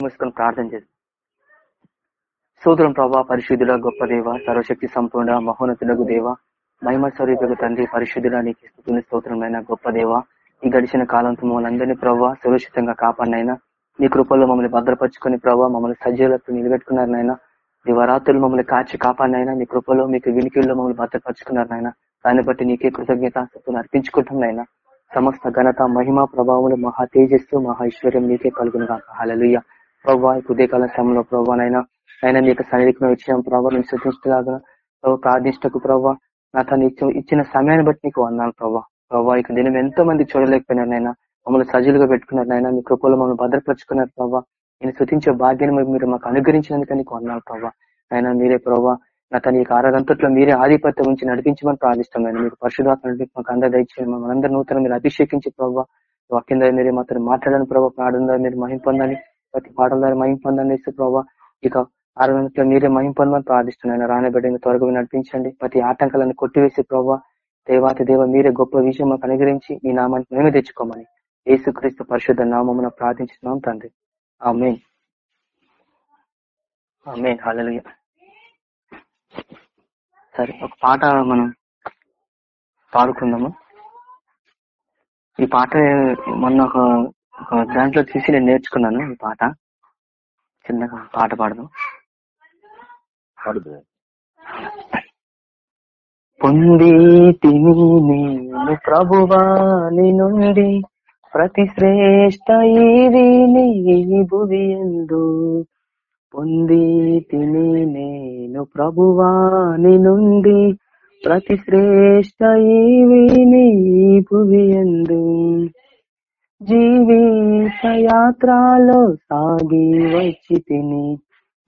మూసుకొని ప్రార్థన చేస్తాం సూత్రం ప్రభా పరిశుద్ధుల గొప్ప దేవ సర్వశక్తి సంపూర్ణ మహోన్నతులకు దేవ మహిమ స్వరూపకు తండ్రి పరిశుద్ధుల నీకు స్థుతుని స్తోత్రమైన గొప్ప దేవ ఈ గడిచిన కాలంతో మమ్మల్ని అందరినీ ప్రభావ సురక్షితంగా కాపాడినైనా మీ కృపల్లో మమ్మల్ని భద్రపరుచుకుని ప్రభావ మమ్మల్ని సజ్జీలతో నిలబెట్టుకున్నారు నాయన దివరాత్రులు మమ్మల్ని కాచి కాపాడినైనా మీ కృపలో మీకు వినికిల్లో మమ్మల్ని భద్రపరుచుకున్నారు నాయన దాన్ని బట్టి నీకే కృతజ్ఞత అర్పించుకుంటాం నాయన సమస్త ఘనత మహిమ ప్రభావములు మహా తేజస్సు మహా ఐశ్వర్యం నీకే కలుగునుగా హలలుయ్య ప్రభావ ఉదయకాల సమయంలో ప్రభావనైనా అయినా మీకు సన్నిధికి మేము ఇచ్చిన ప్రభావ నేను శృతించలాగా ప్రభావ ప్రార్థించటకు ప్రభావ నా తను ఇచ్చిన సమయాన్ని బట్టి నీకు అన్నాను ప్రభావ ప్రభావ ఇక నేను ఎంతో మంది చూడలేకపోయినారు నైనా మమ్మల్ని సజీలుగా పెట్టుకున్నారు నైనా మీ కృపలో మమ్మల్ని భద్రపరుచుకున్నారు ప్రభావ నేను శృతించే భాగ్యాన్ని మీరు మాకు అనుగ్రహించినందుకు నీకు అన్నాను ప్రభావ అయినా మీరే ప్రభావ నా తన యొక్క ఆరాధంతట్లో మీరే ఆధిపత్యం నుంచి నడిపించమని ప్రార్థిస్తాం మీకు పరిశుధాత్మ మాకు అందరూ దయచేయండి మనందరూ నూతన మీరు అభిషేకించి ప్రభావ వాక్యం ద్వారా మీరే మాత్రం మాట్లాడని ప్రభావ ప్రార్థన ద్వారా మీరు మహిం పొందని ప్రతి పాటల ద్వారా మహిం పొందండి ఇస్తే ప్రభావ ఇక అరవై మీరే మహిం పొందమని ప్రార్థిస్తున్నాను. రానబిడ్డని త్వరగా నడిపించండి. ప్రతి ఆటంకాలను కొట్టివేసి ప్రభావ దేవాతి దేవ మీరే గొప్ప విషయం మాకు అనుగ్రహించి మీ నామాన్ని మేమే తెచ్చుకోమని యేసుక్రీస్తు పరిశుద్ధ నామమున ప్రార్థించున్నాం తండ్రి. ఆ మెయిన్ ఆ మెయిన్ హాలలుగా సరే ఒక పాట మనం పాడుకుందాము? ఈ పాట మొన్న ఒక దాంట్లో చూసి నేను నేర్చుకున్నాను ఈ పాట. చిన్నగా పాట పాడదాం. పొంది తిని నేను ప్రభువాని నుండి ప్రతి శ్రేష్ట ఇది భువి ఎందు? పొంది తిని నేను ప్రభువాని నుండి ప్రతి శ్రేష్ట ఈవిని భువి ఎందు? జీవిత యాత్రలో సాగి వచ్చి తిని.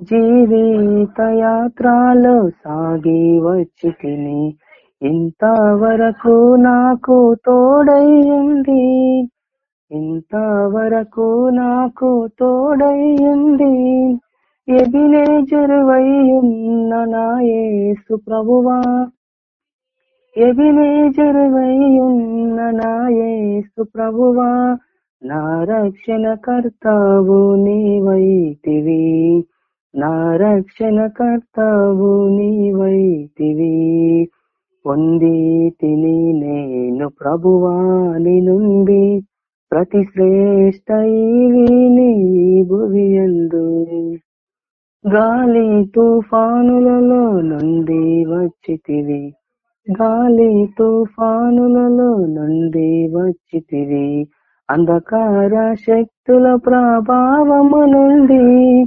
జీవిత యాత్రలో సాగి వచ్చి తిని. ఇంతవరకు నాకు తోడయ్యింది. ఇంతవరకు నాకు తోడయ్యింది. ఎదినే జరువయ్యున్న నా యేసు ప్రభువా. ఎదినే నాయేసు ప్రభువా నా రక్షణ కర్తావు నీవైతివి. నా రక్షణ కర్తావు నీవైతివి. పొంది తిని నేను ప్రభువాని నుండి ప్రతి శ్రేష్టైవి నీ భువియందు గాలి తుఫానులలో నుండి వచ్చితివి. గాలి తుఫానులలో నుండి వచ్చితివి. అంధకార శక్తుల ప్రభావము నుండి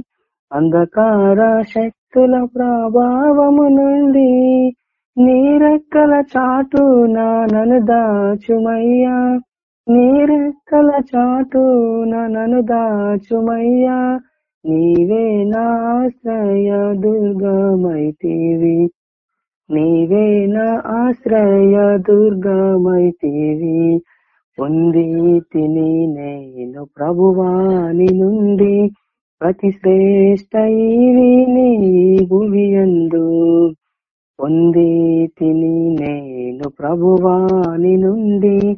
అంధకార శక్తుల ప్రభావము నుండి నీరెక్కల చాటు నన్ను దాచుమయ్యా. నీరెక్కల చాటు నన్ను దాచుమయ్యా. నీవే నాశ్రయ దుర్గమైతివి. నీవే నా ఆశ్రయ దుర్గమైతివి. పొంది తిని నేను ప్రభువాని నుండి. ప్రతి శ్రేష్టైవి నీ భువియందు పొంది తిని నేను ప్రభువాని నుండి.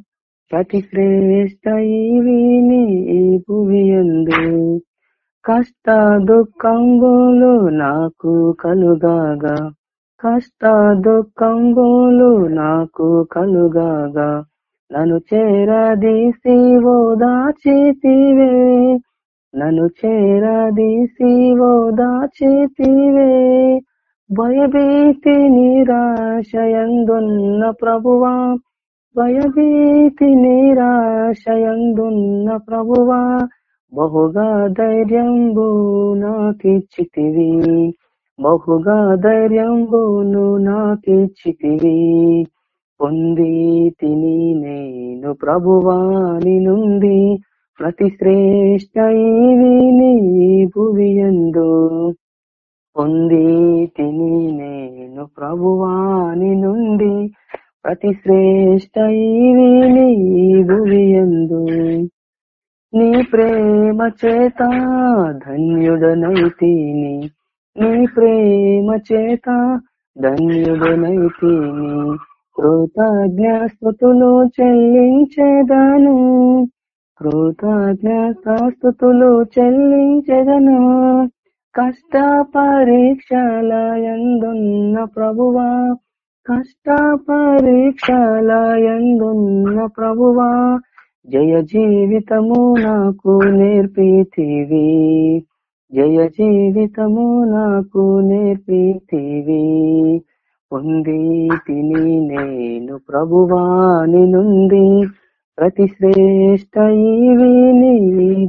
ప్రతి శ్రేష్టైవి నీ భువియందు కష్ట దుఃఖంగులు నాకు కలుగాగా. కష్ట దుఃఖంబులు నాకు కలుగగా నన్ను చేరదీసి ఓదాచితివే నన్ను చేరదీసి ఓదాచితివే భయభీతి నిరాశయందున్న ప్రభువా? భయభీతి నిరాశయందున్న ప్రభువా? బహుగా ధైర్యంబు నాకిచ్చితివి. బహుగా ధైర్యంబును నాకిచ్చితివి. పొంది తిని నేను ప్రభువాని నుండి ప్రతి శ్రేష్ట నీ పొంది తిని నేను ప్రభువాని నుండి ప్రతి శ్రేష్ట నీ నీ ప్రేమ చేత ధన్యుడనైతిని నీ ప్రేమ చేత ధన్యుడనైతిని కృతజ్ఞాస్తుతులు చెల్లించేదాను. కృతజ్ఞతాస్తుతులు చెల్లించెదను. కష్ట పరీక్షలయందున్న ప్రభువా కష్ట పరీక్షలయందున్న ప్రభువా జయ జీవితము నాకు నేర్పితివి. జయ జీవితము నాకు నేర్పితివి పొంది తిని నేను ప్రభువాని నుండి. ప్రతి శ్రేష్ట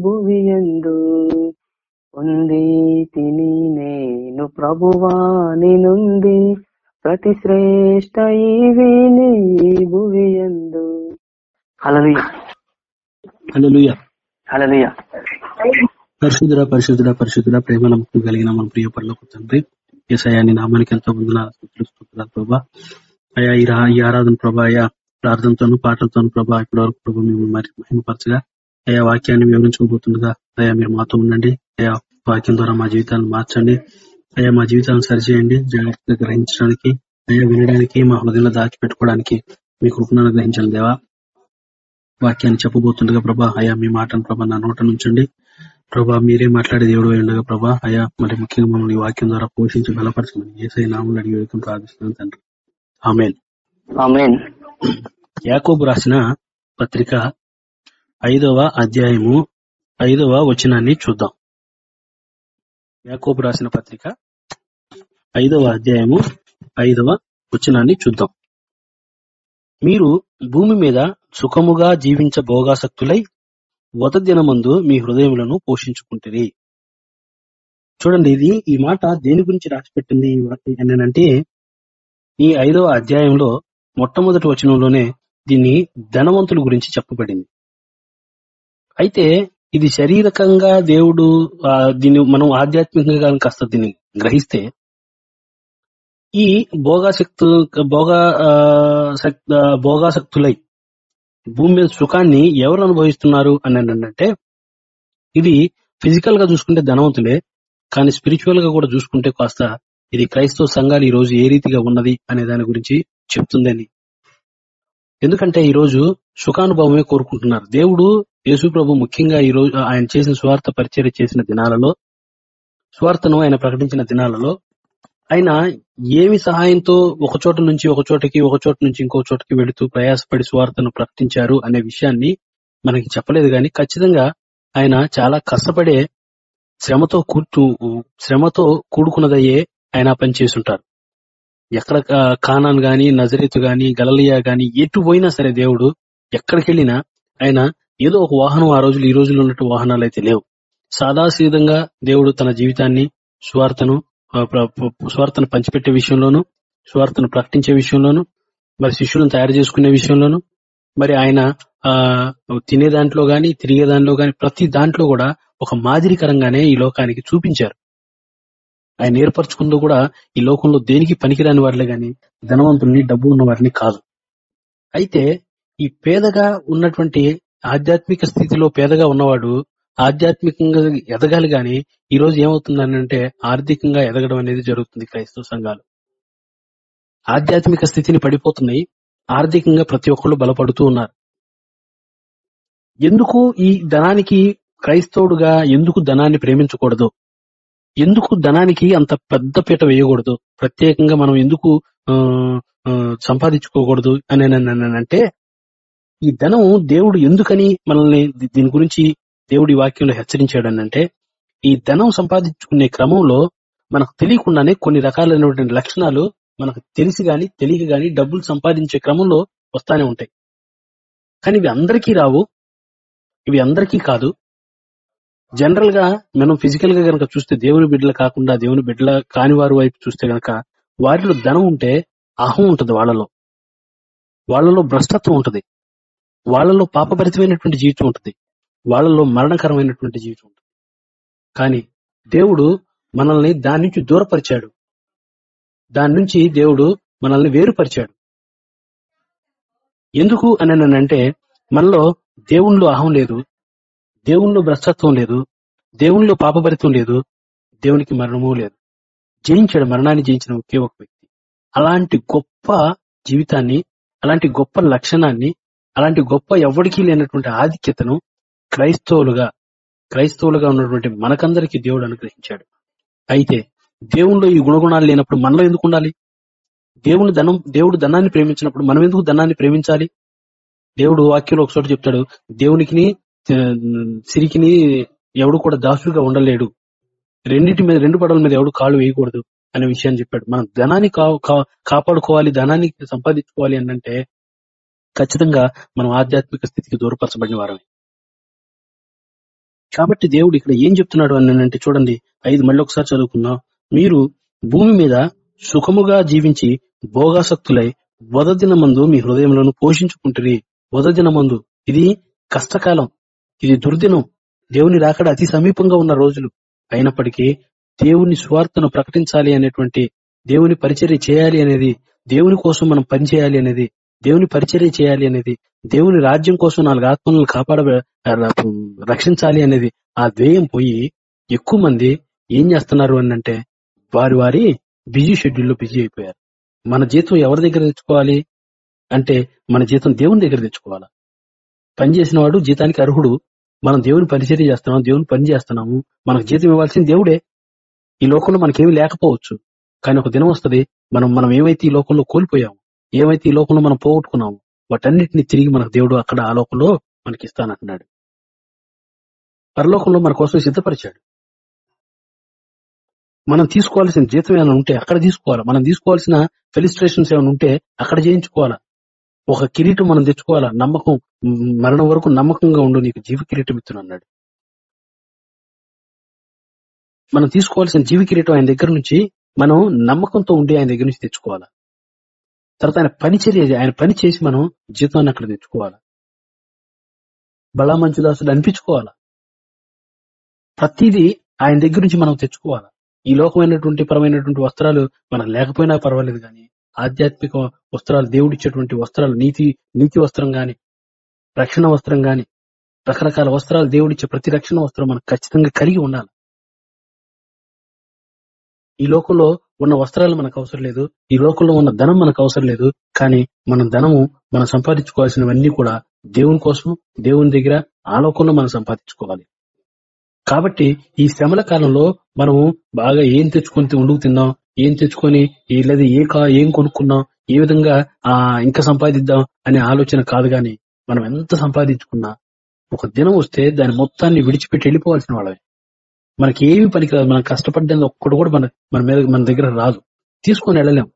భువియందు పొంది తిని నేను ప్రభువాని నుండి. ప్రతి శ్రేష్ట భువియందు హలలుయ హల్లెలూయా. హలలుయ పరిశుద్ధుడ పరిశుద్ధుడ పరిశుద్ధుడ ప్రేమ నమ్మకం కలిగిన మన ప్రియ పనులకు తండ్రి. ఏసయ్యా నామానికి ఎంతో ముందున ప్రభా. అయా ఈ రా- ఈ ఆరాధన ప్రభా అయా ప్రార్థనతోను పాటలతోను ప్రభా ఇప్పటి వరకు ప్రభు మేము మరి మహిమపరచగా. అయా వాక్యాన్ని వివరించుకోబోతుండగా అయా మీరు మాతో ఉండండి. అయా వాక్యం ద్వారా మా జీవితాలను మార్చండి. అయా మా జీవితాలను సరిచేయండి. జాగ్రత్తగా గ్రహించడానికి అయా వినడానికి మా హృదయంలో దాచి పెట్టుకోవడానికి మీ కృపణను గ్రహించండి దేవా. వాక్యాన్ని చెప్పబోతుండగా ప్రభా అయా మీ మాటను ప్రభా నా నోట నుంచండి. ప్రభా మీరే మాట్లాడే దేవుడు ఉండగా ప్రభా అయా మరి ముఖ్యంగా మమ్మల్ని ఈ వాక్యం ద్వారా పోషించి బలపరచమని ఏసై నామూలు అడిగి వేడుకుని ప్రార్థిస్తున్నాను తండ్రి. ఆమెన్. ఆమెన్. యాకోబు రాసిన పత్రిక ఐదవ అధ్యాయము ఐదవ వచనాన్ని చూద్దాం. యాకోబు రాసిన పత్రిక ఐదవ అధ్యాయము ఐదవ వచనాన్ని చూద్దాం. మీరు భూమి మీద సుఖముగా జీవించ భోగాసక్తులై వద దినమందు మీ హృదయములను పోషించుకుంటుంది చూడండి ఇది ఈ మాట దేని గురించి రాసిపెట్టింది ఏంటంటే ఈ ఐదవ అధ్యాయంలో మొట్టమొదటి వచనంలోనే దీన్ని ధనవంతుల గురించి చెప్పబడింది. అయితే ఇది శారీరకంగా దేవుడు దీన్ని మనం ఆధ్యాత్మికంగా కాస్త దీన్ని గ్రహిస్తే ఈ భోగాశక్తు భోగ ఆ, భోగాసక్తులై భూమి మీద సుఖాన్ని ఎవరు అనుభవిస్తున్నారు అని అంటే ఇది ఫిజికల్గా చూసుకుంటే ధనవంతులే కానీ స్పిరిచువల్గా కూడా చూసుకుంటే కాస్త ఇది క్రైస్తవ సంఘాలు ఈ రోజు ఏ రీతిగా ఉన్నది అనే దాని గురించి చెప్తుందని. ఎందుకంటే ఈ రోజు సుఖానుభవమే కోరుకుంటున్నారు. దేవుడు యేసు ప్రభు ముఖ్యంగా ఈ రోజు ఆయన చేసిన స్వార్థ పరిచర్య చేసిన దినాలలో స్వార్థను ఆయన ప్రకటించిన దినాలలో ఆయన ఏమి సహాయంతో ఒక చోట నుంచి ఒక చోటకి ఒక చోట నుంచి ఇంకో చోటకి వెళుతూ ప్రయాసపడి స్వార్థను ప్రకటించారు అనే విషయాన్ని మనకి చెప్పలేదు కానీ ఖచ్చితంగా ఆయన చాలా కష్టపడే శ్రమతో కూర్చు శ్రమతో కూడుకున్నదయ్యే ఆయన పని చేస్తుంటారు. ఎక్కడ కానాన్ గాని నజరేతు గాని గలలియా గాని ఎటు పోయినా సరే దేవుడు ఎక్కడికి వెళ్ళినా ఆయన ఏదో ఒక వాహనం ఆ రోజులు ఈ రోజుల్లో ఉన్నట్టు వాహనాలు అయితే లేవు. సాదాసీదంగా దేవుడు తన జీవితాన్ని స్వార్థను స్వార్థను పంచిపెట్టే విషయంలోను స్వార్థను ప్రకటించే విషయంలోను మరి శిష్యులను తయారు చేసుకునే విషయంలోను మరి ఆయన ఆ తినే దాంట్లో గాని తిరిగే దాంట్లో గాని ప్రతి దాంట్లో కూడా ఒక మాదిరికరంగానే ఈ లోకానికి చూపించారు. ఆయన ఏర్పరచుకుందో కూడా ఈ లోకంలో దేనికి పనికిరాని వారిలే గాని ధనవంతుల్ని డబ్బు ఉన్న వారిని కాదు. అయితే ఈ పేదగా ఉన్నటువంటి ఆధ్యాత్మిక స్థితిలో పేదగా ఉన్నవాడు ఆధ్యాత్మికంగా ఎదగాలి గాని ఈ రోజు ఏమవుతుందనంటే ఆర్థికంగా ఎదగడం అనేది జరుగుతుంది క్రైస్తవ సంఘాలు. ఆధ్యాత్మిక స్థితిని పడిపోతున్నాయి. ఆర్థికంగా ప్రతి ఒక్కళ్ళు బలపడుతూ ఉన్నారు. ఎందుకు ఈ ధనానికి క్రైస్తవుడుగా ఎందుకు ధనాన్ని ప్రేమించకూడదు? ఎందుకు ధనానికి అంత పెద్ద పీట వేయకూడదు? ప్రత్యేకంగా మనం ఎందుకు సంపాదించుకోకూడదు? అని అంటే ఈ ధనం దేవుడు ఎందుకని మనల్ని దీని గురించి దేవుడి వాక్యంలో హెచ్చరించాడనంటే ఈ ధనం సంపాదించుకునే క్రమంలో మనకు తెలియకుండానే కొన్ని రకాలైనటువంటి లక్షణాలు మనకు తెలిసి గాని తెలియక గాని డబ్బులు సంపాదించే క్రమంలో వస్తానే ఉంటాయి. కానీ ఇవి అందరికీ రావు. ఇవి అందరికీ కాదు. జనరల్గా మనం ఫిజికల్గా గనక చూస్తే దేవుని బిడ్డలు కాకుండా దేవుని బిడ్డల కాని వారి వైపు చూస్తే గనక వారిలో ధనం ఉంటే అహం ఉంటుంది వాళ్ళలో. వాళ్ళలో భ్రష్టత్వం ఉంటుంది. వాళ్ళలో పాపభరితమైనటువంటి జీవితం ఉంటుంది. వాళ్ళలో మరణకరమైనటువంటి జీవితం ఉంటుంది. కానీ దేవుడు మనల్ని దాని నుంచి దూరపరిచాడు. దాని నుంచి దేవుడు మనల్ని వేరుపరిచాడు. ఎందుకు అని అంటే మనలో దేవుణ్ణిలో అహం లేదు దేవుణ్ణిలో భ్రష్టత్వం లేదు దేవునిలో పాపభరితం లేదు దేవునికి మరణము లేదు. జయించాడు మరణాన్ని జయించిన ఒకే ఒక వ్యక్తి. అలాంటి గొప్ప జీవితాన్ని అలాంటి గొప్ప లక్షణాన్ని అలాంటి గొప్ప ఎవరికీ లేనటువంటి ఆధిక్యతను క్రైస్తవులుగా క్రైస్తవులుగా ఉన్నటువంటి మనకందరికీ దేవుడు అనుగ్రహించాడు. అయితే దేవునిలో ఈ గుణగుణాలు లేనప్పుడు మనలో ఎందుకు ఉండాలి? దేవుని ధనం దేవుడు ధనాన్ని ప్రేమించినప్పుడు మనం ఎందుకు ధనాన్ని ప్రేమించాలి? దేవుడు వాక్యంలో ఒకసోటి చెప్తాడు దేవునికిని సిరికిని ఎవడు కూడా దాసుడుగా ఉండలేడు. రెండింటి మీద రెండు పడవల మీద ఎవడు కాళ్ళు వేయకూడదు అనే విషయాన్ని చెప్పాడు. మనం ధనాన్ని కా- కా- కాపాడుకోవాలి ధనాన్ని సంపాదించుకోవాలి అని అంటే ఖచ్చితంగా మనం ఆధ్యాత్మిక స్థితికి దూరపరచబడిన వారమే. కాబట్టి దేవుడు ఇక్కడ ఏం చెప్తున్నాడు అని అంటే చూడండి ఐదు మళ్ళీ ఒకసారి చదువుకుందాం. మీరు భూమి మీద సుఖముగా జీవించి భోగాసక్తులై వదదిన మందు మీ హృదయంలోను పోషించుకుంటుంది వదదిన మందు ఇది కష్టకాలం ఇది దుర్దినం. దేవుని రాకడ అతి సమీపంగా ఉన్న రోజులు. అయినప్పటికీ దేవుని స్వార్థను ప్రకటించాలి అనేటువంటి దేవుని పరిచర్య చేయాలి అనేది దేవుని కోసం మనం పనిచేయాలి అనేది దేవుని పరిచర్య చేయాలి అనేది దేవుని రాజ్యం కోసం నాలుగు ఆత్మలను కాపాడ రక్షించాలి అనేది ఆ ధ్యేయం పోయి ఎక్కువ మంది ఏం చేస్తున్నారు అని అంటే వారి వారి బిజీ షెడ్యూల్లో బిజీ అయిపోయారు. మన జీతం ఎవరి దగ్గర తెచ్చుకోవాలి అంటే మన జీతం దేవుని దగ్గర తెచ్చుకోవాలా? పని చేసిన వాడు జీతానికి అర్హుడు. మనం దేవుని పరిచర్య చేస్తున్నాం దేవుని పని చేస్తున్నాము. మనకు జీతం ఇవ్వాల్సిన దేవుడే. ఈ లోకంలో మనకేమి లేకపోవచ్చు. కానీ ఒక దినం వస్తది మనం మనం ఏమైతే ఈ లోకంలో కోల్పోయాము ఏమైతే ఈ లోకంలో మనం పోగొట్టుకున్నాము వాటన్నిటిని తిరిగి మనకు దేవుడు అక్కడ ఆ లోకంలో మనకి ఇస్తానంటున్నాడు. పరలోకంలో మన కోసం సిద్ధపరిచాడు. మనం తీసుకోవాల్సిన జీతం ఏమైనా ఉంటే అక్కడ తీసుకోవాలి? మనం తీసుకోవాల్సిన ఫెలిస్ట్రేషన్స్ ఏమైనా ఉంటే అక్కడ చేయించుకోవాలా? ఒక కిరీటం మనం తెచ్చుకోవాలా? నమ్మకం మరణం వరకు నమ్మకంగా ఉండు నీకు జీవ కిరీటం ఇస్తున్నా అన్నాడు. మనం తీసుకోవాల్సిన జీవ కిరీటం ఆయన దగ్గర నుంచి మనం నమ్మకంతో ఉండి ఆయన దగ్గర నుంచి తెచ్చుకోవాలా? తర్వాత ఆయన పనిచర్య ఆయన పని చేసి మనం జీతాన్ని అక్కడ తెచ్చుకోవాలి. బలా మంచుదాసులు అనిపించుకోవాలా? ప్రతిదీ ఆయన దగ్గర నుంచి మనం తెచ్చుకోవాలా? ఈ లోకమైనటువంటి పరమైనటువంటి వస్త్రాలు మనకు లేకపోయినా పర్వాలేదు కానీ ఆధ్యాత్మిక వస్త్రాలు దేవుడిచ్చేటువంటి వస్త్రాలు నీతి నీతి వస్త్రం గాని రక్షణ వస్త్రం గాని రకరకాల వస్త్రాలు దేవుడిచ్చే ప్రతి రక్షణ వస్త్రం మనకు ఖచ్చితంగా కలిగి ఉండాలి. ఈ లోకంలో ఉన్న వస్త్రాలు మనకు అవసరం లేదు. ఈ లోకంలో ఉన్న ధనం మనకు అవసరం లేదు. కానీ మన ధనము మనం సంపాదించుకోవాల్సినవన్నీ కూడా దేవుని కోసం దేవుని దగ్గర ఆ లోకంలో మనం సంపాదించుకోవాలి. కాబట్టి ఈ శ్రమల కాలంలో మనము బాగా ఏం తెచ్చుకొని వండుకు తిన్నాం ఏం తెచ్చుకొని లేదు లేదా ఏ కా ఏం కొనుక్కున్నాం ఏ విధంగా ఆ ఇంకా సంపాదిద్దాం అనే ఆలోచన కాదు గాని మనం ఎంత సంపాదించుకున్నా ఒక దినం వస్తే దాని మొత్తాన్ని విడిచిపెట్టి వెళ్ళిపోవాల్సిన వాళ్ళమే. మనకి ఏమి పనికిరాదు మనం కష్టపడ్డది ఒక్కడు కూడా మన మన మీద మన దగ్గర రాదు. తీసుకొని వెళ్ళలేం.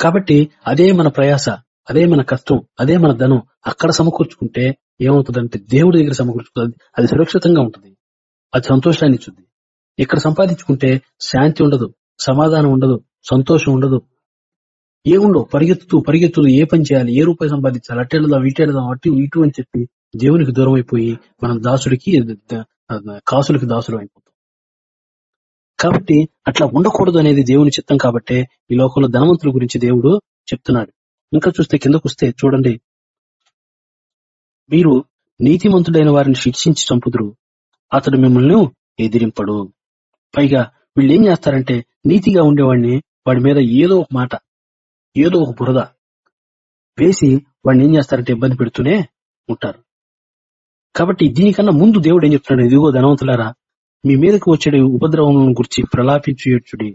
కాబట్టి అదే మన ప్రయాస అదే మన కష్టం అదే మన ధనం అక్కడ సమకూర్చుకుంటే ఏమవుతుందంటే దేవుడి దగ్గర సమకూర్చుకుంటుంది అది సురక్షితంగా ఉంటుంది అది సంతోషాన్ని ఇచ్చుద్ది ఇక్కడ సంపాదించుకుంటే శాంతి ఉండదు సమాధానం ఉండదు సంతోషం ఉండదు. ఏముండవు? పరిగెత్తుతూ పరిగెత్తుతూ ఏ పని చేయాలి? ఏ రూపాయి సంపాదించాలి? అటు వెళదాం అటు ఇటు అని చెప్పి దేవునికి దూరం అయిపోయి మనం దాసుడికి కాసులకి దాసులు అయిపోతాం కాబట్టి అట్లా ఉండకూడదు అనేది దేవుని చిత్తం కాబట్టే ఈ లోకంలో ధనవంతుల గురించి దేవుడు చెప్తున్నాడు. ఇంకా చూస్తే కిందకు వస్తే చూడండి. మీరు నీతిమంతుడైన వారిని శిక్షించి చంపుదురు. అతడు మిమ్మల్ని ఎదిరింపడు. పైగా వీళ్ళు ఏం చేస్తారంటే నీతిగా ఉండేవాడిని వాడి మీద ఏదో ఒక మాట ఏదో ఒక బురద వేసి వాడిని ఏం చేస్తారంటే ఇబ్బంది పెడుతూనే ఉంటారు. కాబట్టి దీనికన్నా ముందు దేవుడు ఏం చెప్తున్నాడు? ఇదిగో ధనవంతులారా మీ మీదకు వచ్చే ఉపద్రవములను గురించి ప్రలాపించు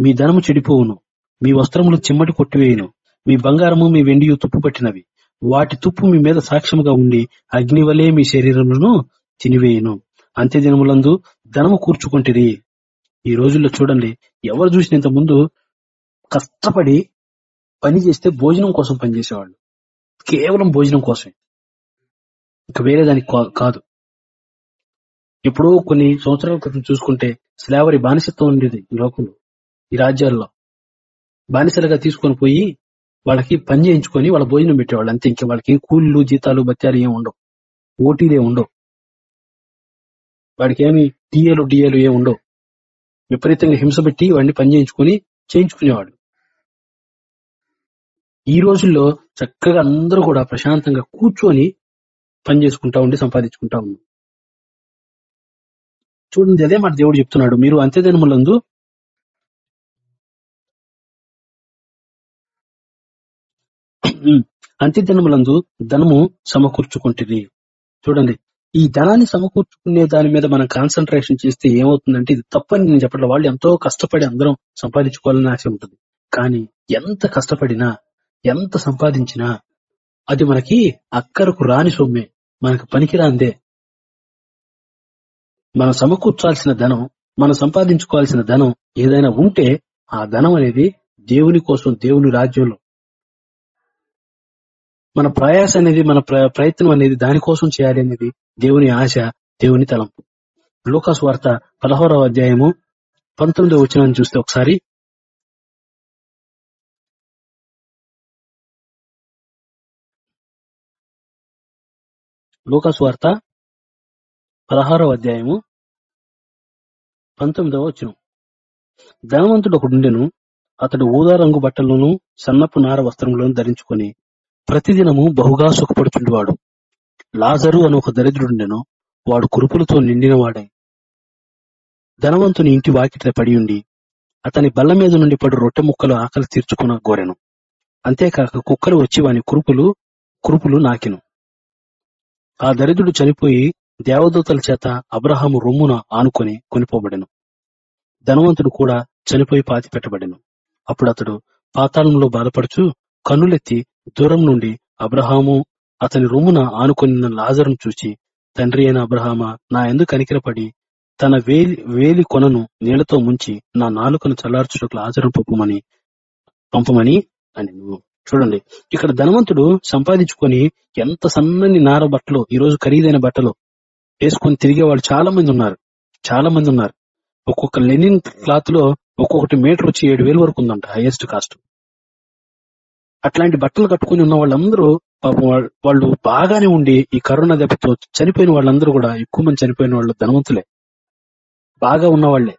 మీ ధనము చెడిపోవును మీ వస్త్రములు చిమ్మటి కొట్టివేయును మీ బంగారము మీ వెండియు తుప్పు పట్టినవి. వాటి తుప్పు మీ మీద సాక్ష్యముగా ఉండి అగ్నివలే మీ శరీరములను తినివేయును. అంత్య దినములందు ధనము కూర్చుకుంటుంది ఈ రోజుల్లో చూడండి ఎవరు చూసినంత ముందు కష్టపడి పని చేస్తే భోజనం కోసం పనిచేసేవాళ్ళు. కేవలం భోజనం కోసమే. ఇంకా వేరే దానికి కాదు. ఎప్పుడో కొన్ని సంవత్సరాల క్రితం చూసుకుంటే స్లావరీ బానిసత్వం ఉండేది ఈ లోకంలో ఈ రాజ్యాల్లో. బానిసలుగా తీసుకొని పోయి వాళ్ళకి పని చేయించుకొని వాళ్ళ భోజనం పెట్టేవాళ్ళు. అంతే ఇంకా వాళ్ళకి ఏం కూలీలు జీతాలు బత్యాలు ఏం ఉండవు. ఓటీలే ఉండవు. వాడికి ఏమి టీఏలు డిఏలు ఏం ఉండవు. విపరీతంగా హింస పెట్టి వాడిని పని చేయించుకొని చేయించుకునేవాడు. ఈ రోజుల్లో చక్కగా అందరూ కూడా ప్రశాంతంగా కూర్చొని పని చేసుకుంటా ఉండి సంపాదించుకుంటా ఉన్నాం. చూడండి అదే మాట దేవుడు చెప్తున్నాడు. మీరు అంత్యదినములందు అంత్య దినములందు ధనము సమకూర్చుకుంటుంది చూడండి ఈ ధనాన్ని సమకూర్చుకునే దాని మీద మనం కాన్సన్ట్రేషన్ చేస్తే ఏమవుతుందంటే ఇది తప్పని నేను చెప్పట్లేదు. వాళ్ళు ఎంతో కష్టపడి అందరం సంపాదించుకోవాలని ఆశ ఉంటుంది. కానీ ఎంత కష్టపడినా ఎంత సంపాదించినా అది మనకి అక్కరకు రాని సొమ్మే. మనకు పనికిరాందే. మనం సమకూర్చాల్సిన ధనం మనం సంపాదించుకోవాల్సిన ధనం ఏదైనా ఉంటే ఆ ధనం అనేది దేవుని కోసం దేవుని రాజ్యంలో. మన ప్రయాస అనేది మన ప్ర- ప్రయత్నం అనేది దానికోసం చేయాలి అనేది దేవుని ఆశ దేవుని తలంపు లోకస్ వార్త పదహారవ అధ్యాయము పంతొమ్మిదో వచ్చిన చూస్తే ఒకసారి లూకాసు వార్త పదహారవ అధ్యాయము పంతొమ్మిదవ వచ్చిన ధనవంతుడు ఒకడుండెను అతడు ఊదా రంగు బట్టలను సన్నపు నార వస్త్రములను ధరించుకొని ప్రతిదినము బహుగా సుఖపడుచుండేవాడు. లాజరు అని ఒక దరిద్రుడుండెను వాడు కురుపులతో నిండిన వాడే. ధనవంతుని ఇంటి వాకిట్ల పడి ఉండి అతని బల్ల మీద నుండి పడు రొట్టె ముక్కలు ఆకలి తీర్చుకున్న గోరెను అంతేకాక కుక్కలు వచ్చి వాని కురుపులు కురుపులు నాకెను. ఆ దరిద్రుడు చనిపోయి దేవదూతల చేత అబ్రహాము రొమ్మున ఆనుకొని కొనిపోబడెను. ధనవంతుడు కూడా చనిపోయి పాతి పెట్టబడెను. అప్పుడు అతడు పాతాళంలో బాధపడుచు కన్నులెత్తి దూరం నుండి అబ్రహాము అతని రొమ్మున ఆనుకొనిన లాజరును చూచి తండ్రి అయిన అబ్రహామ నా ఎందుకు కనికిరపడి తన వేలి వేలి కొనను నీళ్ళతో ముంచి నా నాలుకను చల్లార్చుటకు లాజరును పంపమని పంపమని అని చూడండి. ఇక్కడ ధనవంతుడు సంపాదించుకొని ఎంత సన్నని నార బట్టలు ఈ రోజు ఖరీదైన బట్టలు వేసుకొని తిరిగే వాళ్ళు చాలా మంది ఉన్నారు. చాలా మంది ఉన్నారు. ఒక్కొక్క లెనిన్ క్లాత్లో ఒక్కొక్కటి మీటర్ వచ్చి ఏడు వేలు వరకు ఉందంట హైయెస్ట్ కాస్ట్ అట్లాంటి బట్టలు కట్టుకుని ఉన్న వాళ్ళందరూ పాపం వాళ్ళు బాగానే ఉండి ఈ కరోనా దెబ్బతో చనిపోయిన వాళ్ళందరూ కూడా ఎక్కువ మంది చనిపోయిన వాళ్ళు ధనవంతులే. బాగా ఉన్నవాళ్ళే.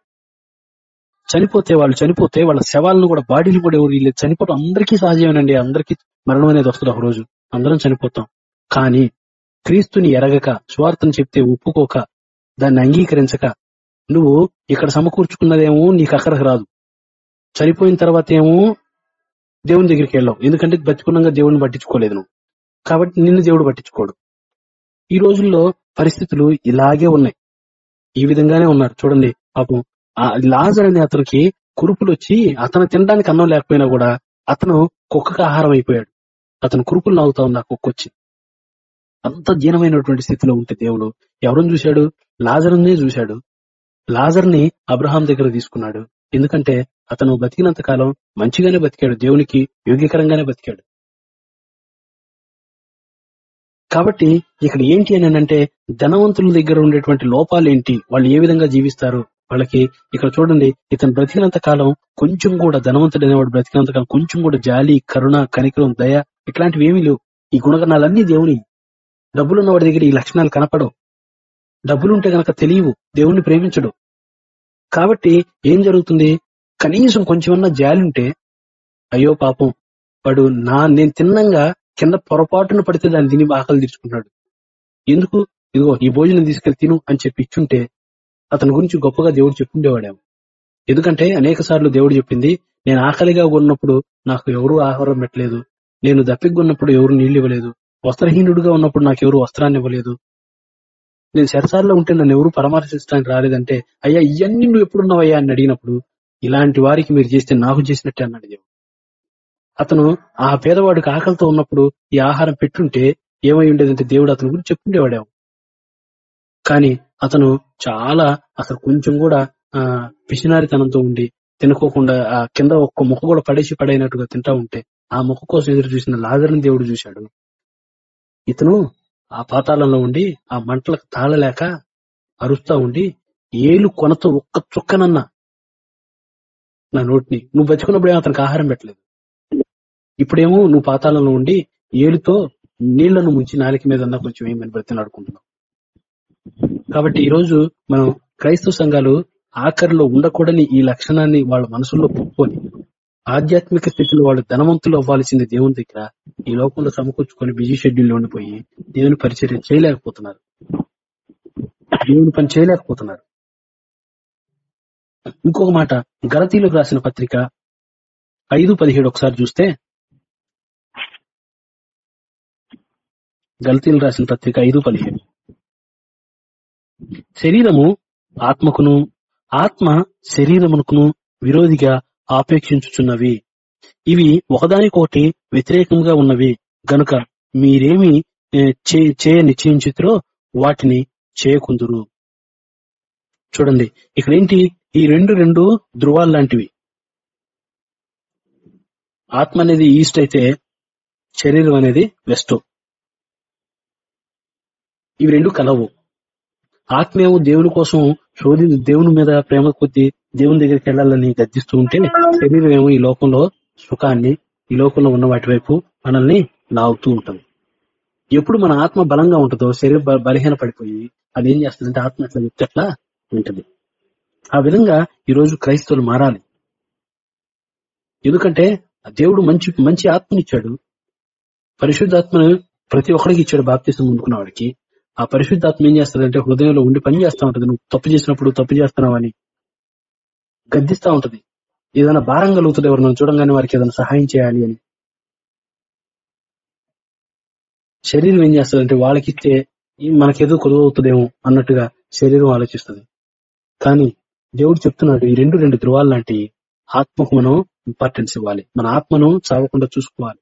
చనిపోతే వాళ్ళు చనిపోతే వాళ్ళ శవాలను కూడా బాడీని కూడా ఎవరు వీళ్ళు చనిపోవడం అందరికీ సహజమేనండి. అందరికీ మరణం అనేది వస్తుంది ఒక రోజు. అందరం చనిపోతాం. కానీ క్రీస్తుని ఎరగక స్వార్థను చెప్తే ఒప్పుకోక దాన్ని అంగీకరించక నువ్వు ఇక్కడ సమకూర్చుకున్నదేమో నీకు అక్కడికి రాదు. చనిపోయిన తర్వాత ఏమో దేవుని దగ్గరికి వెళ్ళావు. ఎందుకంటే బతికున్నాగా దేవుడిని పట్టించుకోలేదు నువ్వు. కాబట్టి నిన్ను దేవుడు పట్టించుకోడు. ఈ రోజుల్లో పరిస్థితులు ఇలాగే ఉన్నాయి. ఈ విధంగానే ఉన్నారు. చూడండి పాపం లాజర్ అనే అతనికి కురుపులు వచ్చి అతను తినడానికి అన్నం లేకపోయినా కూడా అతను కుక్కకు ఆహారం అయిపోయాడు. అతను కురుపులు నాగుతా ఉంది ఆ కుక్క వచ్చి అంత దీనమైనటువంటి స్థితిలో ఉంటే దేవుడు ఎవరిని చూశాడు? లాజర్నే చూశాడు. లాజర్ని అబ్రహాం దగ్గర తీసుకున్నాడు. ఎందుకంటే అతను బతికినంత కాలం మంచిగానే బతికాడు. దేవునికి యోగ్యకరంగానే బతికాడు. కాబట్టి ఇక్కడ ఏంటి అని అంటే ధనవంతుల దగ్గర ఉండేటువంటి లోపాలు ఏంటి? వాళ్ళు ఏ విధంగా జీవిస్తారు? వాళ్ళకి ఇక్కడ చూడండి ఇతను బ్రతికినంత కాలం కొంచెం కూడా ధనవంతుడు అనేవాడు బ్రతికినంత కాలం కొంచెం కూడా జాలి కరుణ కనికరం దయ ఇట్లాంటివి ఏమీ లేవు. ఈ గుణగణాలన్నీ దేవుని. డబ్బులున్న వాడి దగ్గర ఈ లక్షణాలు కనపడవు. డబ్బులుంటే గనక తెలియవు దేవుణ్ణి ప్రేమించడు. కాబట్టి ఏం జరుగుతుంది? కనీసం కొంచెమన్నా జాలి ఉంటే అయ్యో పాపం వాడు నా నేను తిన్నంగా కింద పొరపాటున పడితే దాన్ని తిని ఆకలి తీర్చుకుంటాడు ఎందుకు? ఇదిగో ఈ భోజనం తీసుకెళ్ళి తిను అని చెప్పి ఇచ్చుంటే అతని గురించి గొప్పగా దేవుడు చెప్పుండేవాడేమో. ఎందుకంటే అనేక సార్లు దేవుడు చెప్పింది నేను ఆకలిగా ఉన్నప్పుడు నాకు ఎవరూ ఆహారం పెట్టలేదు. నేను దప్పిగా ఉన్నప్పుడు ఎవరు నీళ్ళు ఇవ్వలేదు. వస్త్రహీనుడుగా ఉన్నప్పుడు నాకు ఎవరు వస్త్రాన్ని ఇవ్వలేదు. నేను శరసాల్లో ఉంటే నన్ను ఎవరు పరామర్శించడానికి రాలేదంటే అయ్యా ఇవన్నీ నువ్వు ఎప్పుడున్నావయ్యా అని అడిగినప్పుడు ఇలాంటి వారికి మీరు చేస్తే నాకు చేసినట్టే అన్నాడు దేవుడు. అతను ఆ పేదవాడికి ఆకలితో ఉన్నప్పుడు ఈ ఆహారం పెట్టుంటే ఏమై ఉండేదంటే దేవుడు అతని గురించి చెప్పుండేవాడేమో. కానీ అతను చాలా అసలు కొంచెం కూడా ఆ పిసినారితనంతో ఉండి తినుకోకుండా ఆ కింద ఒక్క ముక్క కూడా పడేసి పడైనట్టుగా తింటా ఉంటే ఆ ముక్క కోసం ఎదురు చూసిన లాజర్ని దేవుడు చూశాడు. ఇతను ఆ పాతాళంలో ఉండి ఆ మంటలకు తాళలేక అరుస్తా ఉండి ఏలు కొనతో ఒక్క చుక్కనన్నా నా నోటిని నువ్వు బతుకున్నప్పుడేమో అతనికి ఆహారం పెట్టలేదు. ఇప్పుడేమో నువ్వు పాతాళంలో ఉండి ఏలుతో నీళ్ళను ముంచి నాలిక మీద అన్నా కొంచెం ఏమని బ్రతిలాడుకుంటున్నావు కాబట్టి ఈ రోజు మనం క్రైస్తవ సంఘాలు ఆఖరిలో ఉండకూడని ఈ లక్షణాన్ని వాళ్ళ మనసుల్లో పుట్టుకొని ఆధ్యాత్మిక స్థితిలో వాళ్ళు ధనవంతులు అవ్వాల్సింది దేవుని దగ్గర ఈ లోకంలో సమకూర్చుకొని బిజీ షెడ్యూల్ ఉండిపోయి దేవుని పరిచర్య చేయలేకపోతున్నారు. దేవుని పని చేయలేకపోతున్నారు. ఇంకొక మాట గలతీలకు రాసిన పత్రిక ఐదు పదిహేడు ఒకసారి చూస్తే గలతీలు రాసిన పత్రిక ఐదు పదిహేడు. శరీరము ఆత్మకును ఆత్మ శరీరమునకును విరోధిగా ఆపేక్షించుచున్నవి. ఇవి ఒకదానికొకటి వ్యతిరేకంగా ఉన్నవి. గనుక మీరేమి చే- చేయ నిశ్చయించితో వాటిని చేయకుందురు. చూడండి ఇక్కడ ఏంటి ఈ రెండు రెండు ధృవాలు లాంటివి. ఆత్మ అనేది ఈస్ట్ అయితే శరీరం అనేది వెస్ట్. ఇవి రెండు కలవు. ఆత్మీయము దేవుని కోసం శోధి దేవుని మీద ప్రేమ కొద్ది దేవుని దగ్గరికి వెళ్ళాలని గద్దిస్తూ ఉంటే శరీరం ఏమో ఈ లోకంలో సుఖాన్ని ఈ లోకంలో ఉన్న వాటి వైపు మనల్ని లాగుతూ ఉంటుంది. ఎప్పుడు మన ఆత్మ బలంగా ఉంటుందో శరీరం బలహీన పడిపోయి అది ఏం చేస్తుందంటే ఆత్మ ఎట్లా చెప్తే అట్లా ఉంటుంది. ఆ విధంగా ఈ రోజు క్రైస్తవులు మారాలి. ఎందుకంటే ఆ దేవుడు మంచి మంచి ఆత్మనిచ్చాడు. పరిశుద్ధాత్మను ప్రతి ఒక్కడికి ఇచ్చాడు బాప్తీసం ముందుకున్న వాడికి. ఆ పరిశుద్ధాత్మ ఏం చేస్తాడంటే హృదయంలో ఉండి పని చేస్తా ఉంటుంది. నువ్వు తప్పు చేసినప్పుడు తప్పు చేస్తున్నావని గద్దిస్తూ ఉంటది. ఏదైనా భారం కలుగుతుంది ఎవరు చూడంగానే వారికి ఏదైనా సహాయం చేయాలి అని. శరీరం ఏం చేస్తుందంటే వాళ్ళకిస్తే ఈ మనకేదో కొలువు అవుతుందేమో అన్నట్టుగా శరీరం ఆలోచిస్తుంది. కానీ దేవుడు చెప్తున్నాడు ఈ రెండు రెండు ధృవాలు లాంటి ఆత్మకు మనం ఇంపార్టెన్స్ ఇవ్వాలి. మన ఆత్మను చావకుండా చూసుకోవాలి.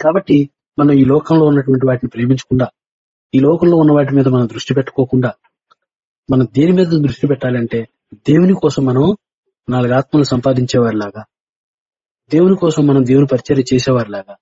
కాబట్టి మనం ఈ లోకంలో ఉన్నటువంటి వాటిని ప్రేమించకుండా ఈ లోకంలో ఉన్న వాటి మీద మనం దృష్టి పెట్టుకోకుండా మనం దేని మీద దృష్టి పెట్టాలంటే దేవుని కోసం మనం నాలుగు ఆత్మలు సంపాదించేవారిలాగా దేవుని కోసం మనం దేవుని పరిచర్య చేసేవారిలాగా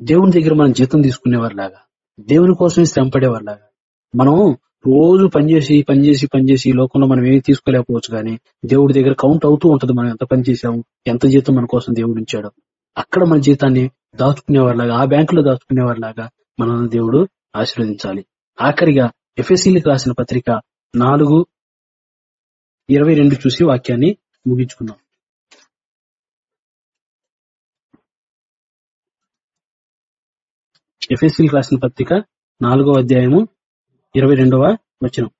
దేవుని దగ్గర మనం జీతం తీసుకునేవారిలాగా దేవుని కోసం శ్రమ పడేవారిలాగా మనం రోజు పనిచేసి పనిచేసి పనిచేసి ఈ లోకంలో మనం ఏమి తీసుకోలేకపోవచ్చు కానీ దేవుడి దగ్గర కౌంట్ అవుతూ ఉంటది మనం ఎంత పని చేసాము ఎంత జీతం మన కోసం దేవుడు ఇచ్చాడు. అక్కడ మన జీతాన్ని దాచుకునేవారిలాగా ఆ బ్యాంకులో దాచుకునేవారిలాగా మనల్ని దేవుడు ఆశీర్వదించాలి. ఆఖరిగా ఎఫ్ఎస్సీలకు రాసిన పత్రిక నాలుగు ఇరవై రెండు చూసి వాక్యాన్ని ముగించుకున్నాం ఎఫ్ఎస్సీలకు రాసిన పత్రిక నాలుగో అధ్యాయము ఇరవై రెండవ వచనం.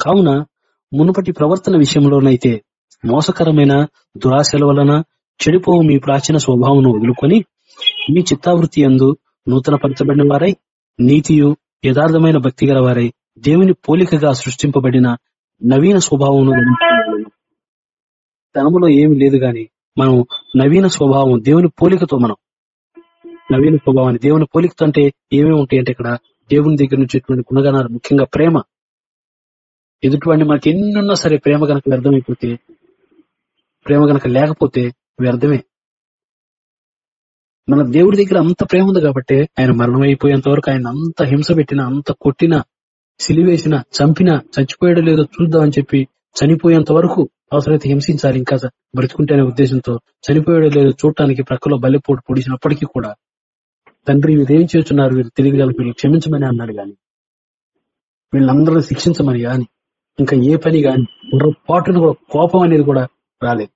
కావున మునుపటి ప్రవర్తన విషయంలోనైతే మోసకరమైన దురాశల వలన చెడిపోవు మీ ప్రాచీన స్వభావం వదులుకొని మీ చిత్తావృత్తి యందు నూతన పరచబడిన వారై నీతియు యథార్థమైన భక్తి గల వారై దేవుని పోలికగా సృష్టింపబడిన నవీన స్వభావం తనములో ఏమి లేదు గాని మనం నవీన స్వభావం దేవుని పోలికతో మనం. నవీన స్వభావాన్ని దేవుని పోలికతో అంటే ఏమేమి ఉంటాయి అంటే ఇక్కడ దేవుని దగ్గర నుంచి వచ్చేటువంటి గుణగణాలు ముఖ్యంగా ప్రేమ. ఎదుటివాడిని మనకి ఎన్నున్నా సరే ప్రేమ గనక అర్థమైపోతే ప్రేమ గనక లేకపోతే వ్యర్థమే. మన దేవుడి దగ్గర అంత ప్రేమ ఉంది కాబట్టి ఆయన మరణం అయిపోయేంత వరకు ఆయన అంత హింస పెట్టినా అంత కొట్టినా సిలివేసిన చంపినా చచ్చిపోయాడో లేదో చూద్దామని చెప్పి చనిపోయేంత వరకు అవసరమైతే హింసించాలి. ఇంకా బ్రతుకుంటే ఉద్దేశంతో చనిపోయాడో లేదో చూడటానికి ప్రక్కలో బల్లెపోటు పొడిచినప్పటికీ కూడా తండ్రి వీరేం ఏం చేస్తున్నారు? వీరు తెలియగల వీళ్ళు క్షమించమని అన్నాడు గాని వీళ్ళందరూ శిక్షించమని గాని ఇంకా ఏ పని గాని పాటును కూడా కోపం అనేది కూడా రాలేదు.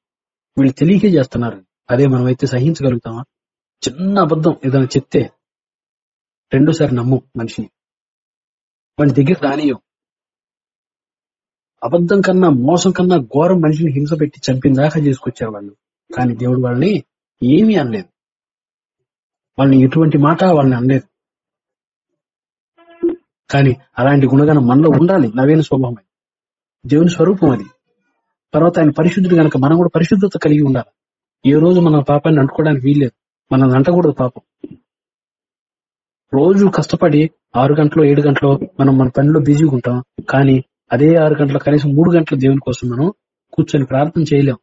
వీళ్ళు తెలియకే చేస్తున్నారు. అదే మనం అయితే సహించగలుగుతామా? చిన్న అబద్ధం ఏదైనా చెప్తే రెండోసారి నమ్ము మనిషిని. వాడి దగ్గర రానియం అబద్ధం కన్నా మోసం కన్నా ఘోరం మనిషిని హింస పెట్టి చంపిన దాకా చేసుకొచ్చారు వాళ్ళు. కానీ దేవుడు వాళ్ళని ఏమీ అనలేదు. వాళ్ళని ఎటువంటి మాట వాళ్ళని అనలేదు. కానీ అలాంటి గుణగణం మనలో ఉండాలి. నవీన స్వభావం దేవుని స్వరూపం అది. తర్వాత ఆయన పరిశుద్ధుడు గనక మనం కూడా పరిశుద్ధత కలిగి ఉండాలి. ఏ రోజు మన పాపాన్ని అంటుకోవడానికి వీల్లేదు. మనం అంటకూడదు పాపం. రోజు కష్టపడి ఆరు గంటలు ఏడు గంటలు మనం మన పనిలో బిజీగా ఉంటాం. కానీ అదే ఆరు గంటలు కనీసం మూడు గంటల దేవుని కోసం మనం కూర్చొని ప్రార్థన చేయలేం.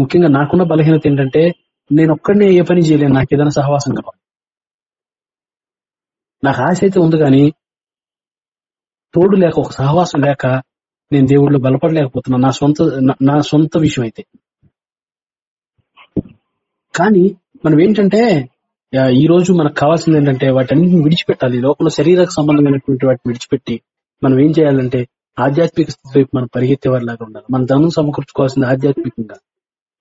ముఖ్యంగా నాకున్న బలహీనత ఏంటంటే నేను ఒక్కడనే ఏ పని చేయలేను. నాకు ఏదైనా సహవాసం కావాలి. నాకు ఆశ అయితే ఉంది కానీ తోడు లేక ఒక సహవాసం లేక నేను దేవుళ్ళు బలపడలేకపోతున్నా. నా సొంత నా- సొంత విషయం అయితే కానీ మనం ఏంటంటే ఈ రోజు మనకు కావాల్సింది ఏంటంటే వాటన్నిటిని విడిచిపెట్టాలి. లోపల శరీరకు సంబంధమైనటువంటి వాటిని విడిచిపెట్టి మనం ఏం చేయాలంటే ఆధ్యాత్మిక స్థితి వైపు మనం పరిగెత్తే వారిలాగా ఉండాలి. మన ధనం సమకూర్చుకోవాల్సింది ఆధ్యాత్మికంగా.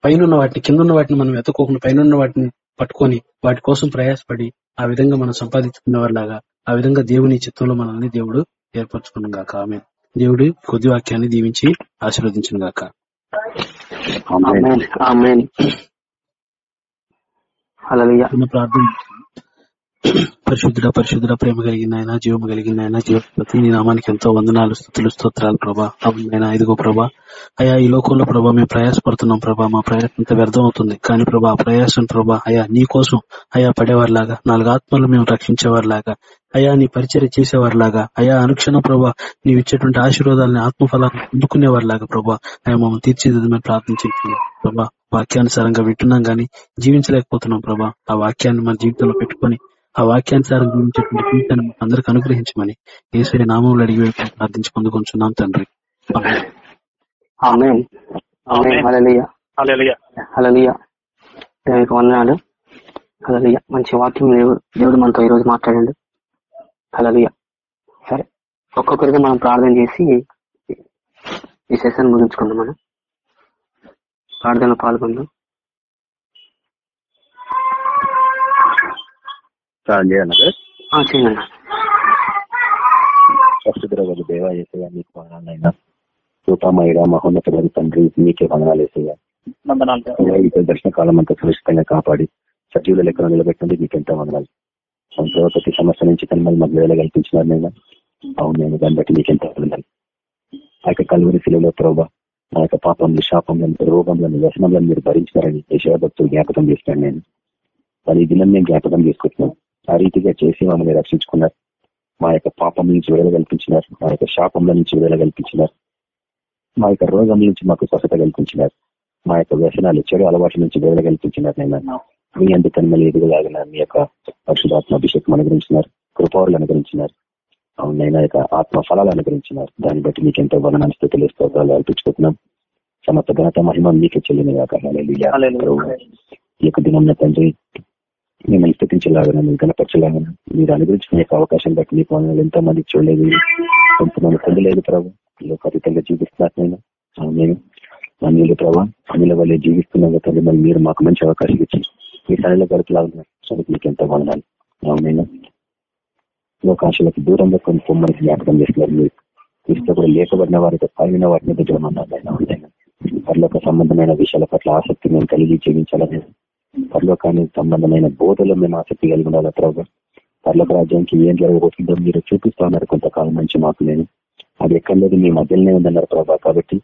పైన ఉన్న వాటిని కింద ఉన్న వాటిని మనం వెతకోకుండా పైన ఉన్న వాటిని పట్టుకొని వాటి కోసం ప్రయాసపడి ఆ విధంగా మనం సంపాదించుకునేవారిలాగా ఆ విధంగా దేవుని చిత్తంలో మనల్ని దేవుడు ఏర్పరచుకున్నాం గాక. ఆమె దేవుడు కొద్ది వాక్యాన్ని దీవించి ఆశీర్వదించిన గాక ఆమేన్. ఆమేన్. హల్లెలూయా చిన్న ప్రార్థన పరిశుద్ధుడ పరిశుద్ధుడ ప్రేమ కలిగిన ఆయన జీవము కలిగిన ఆయన జీవపతి నీ నామానికి ఎంతో వందనాలు స్థుతులు స్తోత్రాలు ప్రభా. అవునైనా ఇదిగో ప్రభా. అయా ఈ లోకంలో ప్రభా మేము ప్రయాసపడుతున్నాం ప్రభా. మా ప్రయాసం అంత వ్యర్థం అవుతుంది కానీ ప్రభా ఆ ప్రయాసం ప్రభా అయా నీ కోసం అయా పడేవారిలాగా నాలుగు ఆత్మలు మేము రక్షించేవారిలాగా అయా నీ పరిచయం చేసేవారిలాగా అయా అనుక్షణ ప్రభా నీవు ఇచ్చేటువంటి ఆశీర్వాదాలని ఆత్మఫలాన్ని అందుకునేవారిలాగా ప్రభా అయా మమ్మల్ని తీర్చిదిద్దమని ప్రార్థించింది ప్రభా వాక్యానుసారంగా వింటున్నాం గానీ జీవించలేకపోతున్నాం ప్రభా. ఆ వాక్యాన్ని మన జీవితంలో పెట్టుకొని ఆ వాక్యానుసారం జీవించేటువంటి జీవితాన్ని అందరికి అనుగ్రహించమని ఏసరి నామంలో అడిగి ప్రార్థించి పొందుకొంచున్నాం తండ్రి. ఆమేన్. ఆమేన్. ఆమేన్. హల్లెలూయా. హల్లెలూయా. హల్లెలూయా. దేవునికి వందనాలు. హల్లెలూయా. మంచి వాక్యం దేవుడు దేవుడు మనతో ఈరోజు మాట్లాడండి. హల్లెలూయా. సరే. ఒక్కొక్కరిగా మనం ప్రార్థన చేసి ఈ సెషన్ ముగించుకుందాం మనం. ప్రార్థనలో పాల్గొందాం. ప్రార్థన చేయాలి ఆ, చేయండి పరిశుద్ధ దేవ ఏసయ్య మీకు వందనాలైనా. తండ్రి మీకే వందనాలు ఈ దర్శన కాలం అంతా సురక్షితంగా కాపాడి సజీవుల లెక్కన నిలబెట్టండి మీకు ఎంతో వందనాలు. సంవత్సరం ప్రతి సమస్య నుంచి కనుమలు మాకు వేళ కల్పించినారు నేను. అవును నేను దాన్ని బట్టి మీకు ఎంతో వందనాలు. ఆ యొక్క కలువరి శిలలో ప్రోభ మా యొక్క పాపంలో శాపంలో రోగంలో వ్యసనంలో మీరు భరించినారని యశోభక్తులు జ్ఞాపకం చేస్తాను నేను. కానీ ఈ దినం మేము జ్ఞాపకం చేసుకుంటున్నాం ఆ రీతిగా చేసి మమ్మల్ని రక్షించుకున్నారు. మా యొక్క పాపం నుంచి విడుదల కల్పించినారు. మా యొక్క శాపంలో నుంచి విడుదల కల్పించినారు. మా యొక్క రోగం నుంచి మాకు స్వస్థత కల్పించినారు. మా యొక్క వ్యసనాలు చెడు అలవాట్ల నుంచి విడుదల కల్పించినారు నేను మీ అందుకని మళ్ళీ ఎదుగులాగిన మీ యొక్క పరిశుధాత్మ అభిషేకం అనుగ్రహించినారు. కృపవరులు అనుగ్రహించినారు. అవునైనా యొక్క ఆత్మ ఫలాలు అనుగ్రహించినారు. దాన్ని బట్టి మీకు ఎంతో వర్ణనాన్ని స్థితిలో స్తోత్రాలు అర్పించుకుంటున్నాం. సమస్త ఘనత మహిమ మీకే చెల్లిన కాక. ఈ యొక్క దినం తండ్రి మిమ్మల్ని స్థితించలాగన మీరు కనపరచలాగన మీరు అనుగ్రహించిన యొక్క అవకాశం బట్టి మీకు పనులు ఎంతో మంది చూడలేదు కొంతమంది పొందలేదు ప్రభు. లోకాతీతంగా జీవిస్తున్నారు నేను నేను అన్యులు ప్రభా అన్యుల వల్లే జీవిస్తున్నాం తండ్రి మరి మీరు మాకు మంచి అవకాశం ఇచ్చి మీ సన్నిలో గడుపులాగా మీకు ఎంతో వందనాలు. అవునైనా లోకాశలకు దూరంగా కొన్ని పొమ్మని జ్ఞాపకం చేస్తున్నారు మీరు. క్రీస్తు కూడా లేకబడిన వారితో పైన వాటిని దిగమన్నారు ఆయన. ఉందైనా పరలోక సంబంధమైన విషయాల పట్ల ఆసక్తి మేము కలిగి జీవించాలని పరలోకానికి సంబంధమైన బోధలో మేము ఆసక్తి కలిగి ఉండాలి ప్రభావ పర్లోక రాజ్యానికి ఏం జరగబోతుందో మీరు చూపిస్తా ఉన్నారు కొంతకాలం నుంచి మాకు నేను. అది ఎక్కడ లేదు మీ మధ్యలోనే ఉందన్నారు ప్రభా. కాబట్టి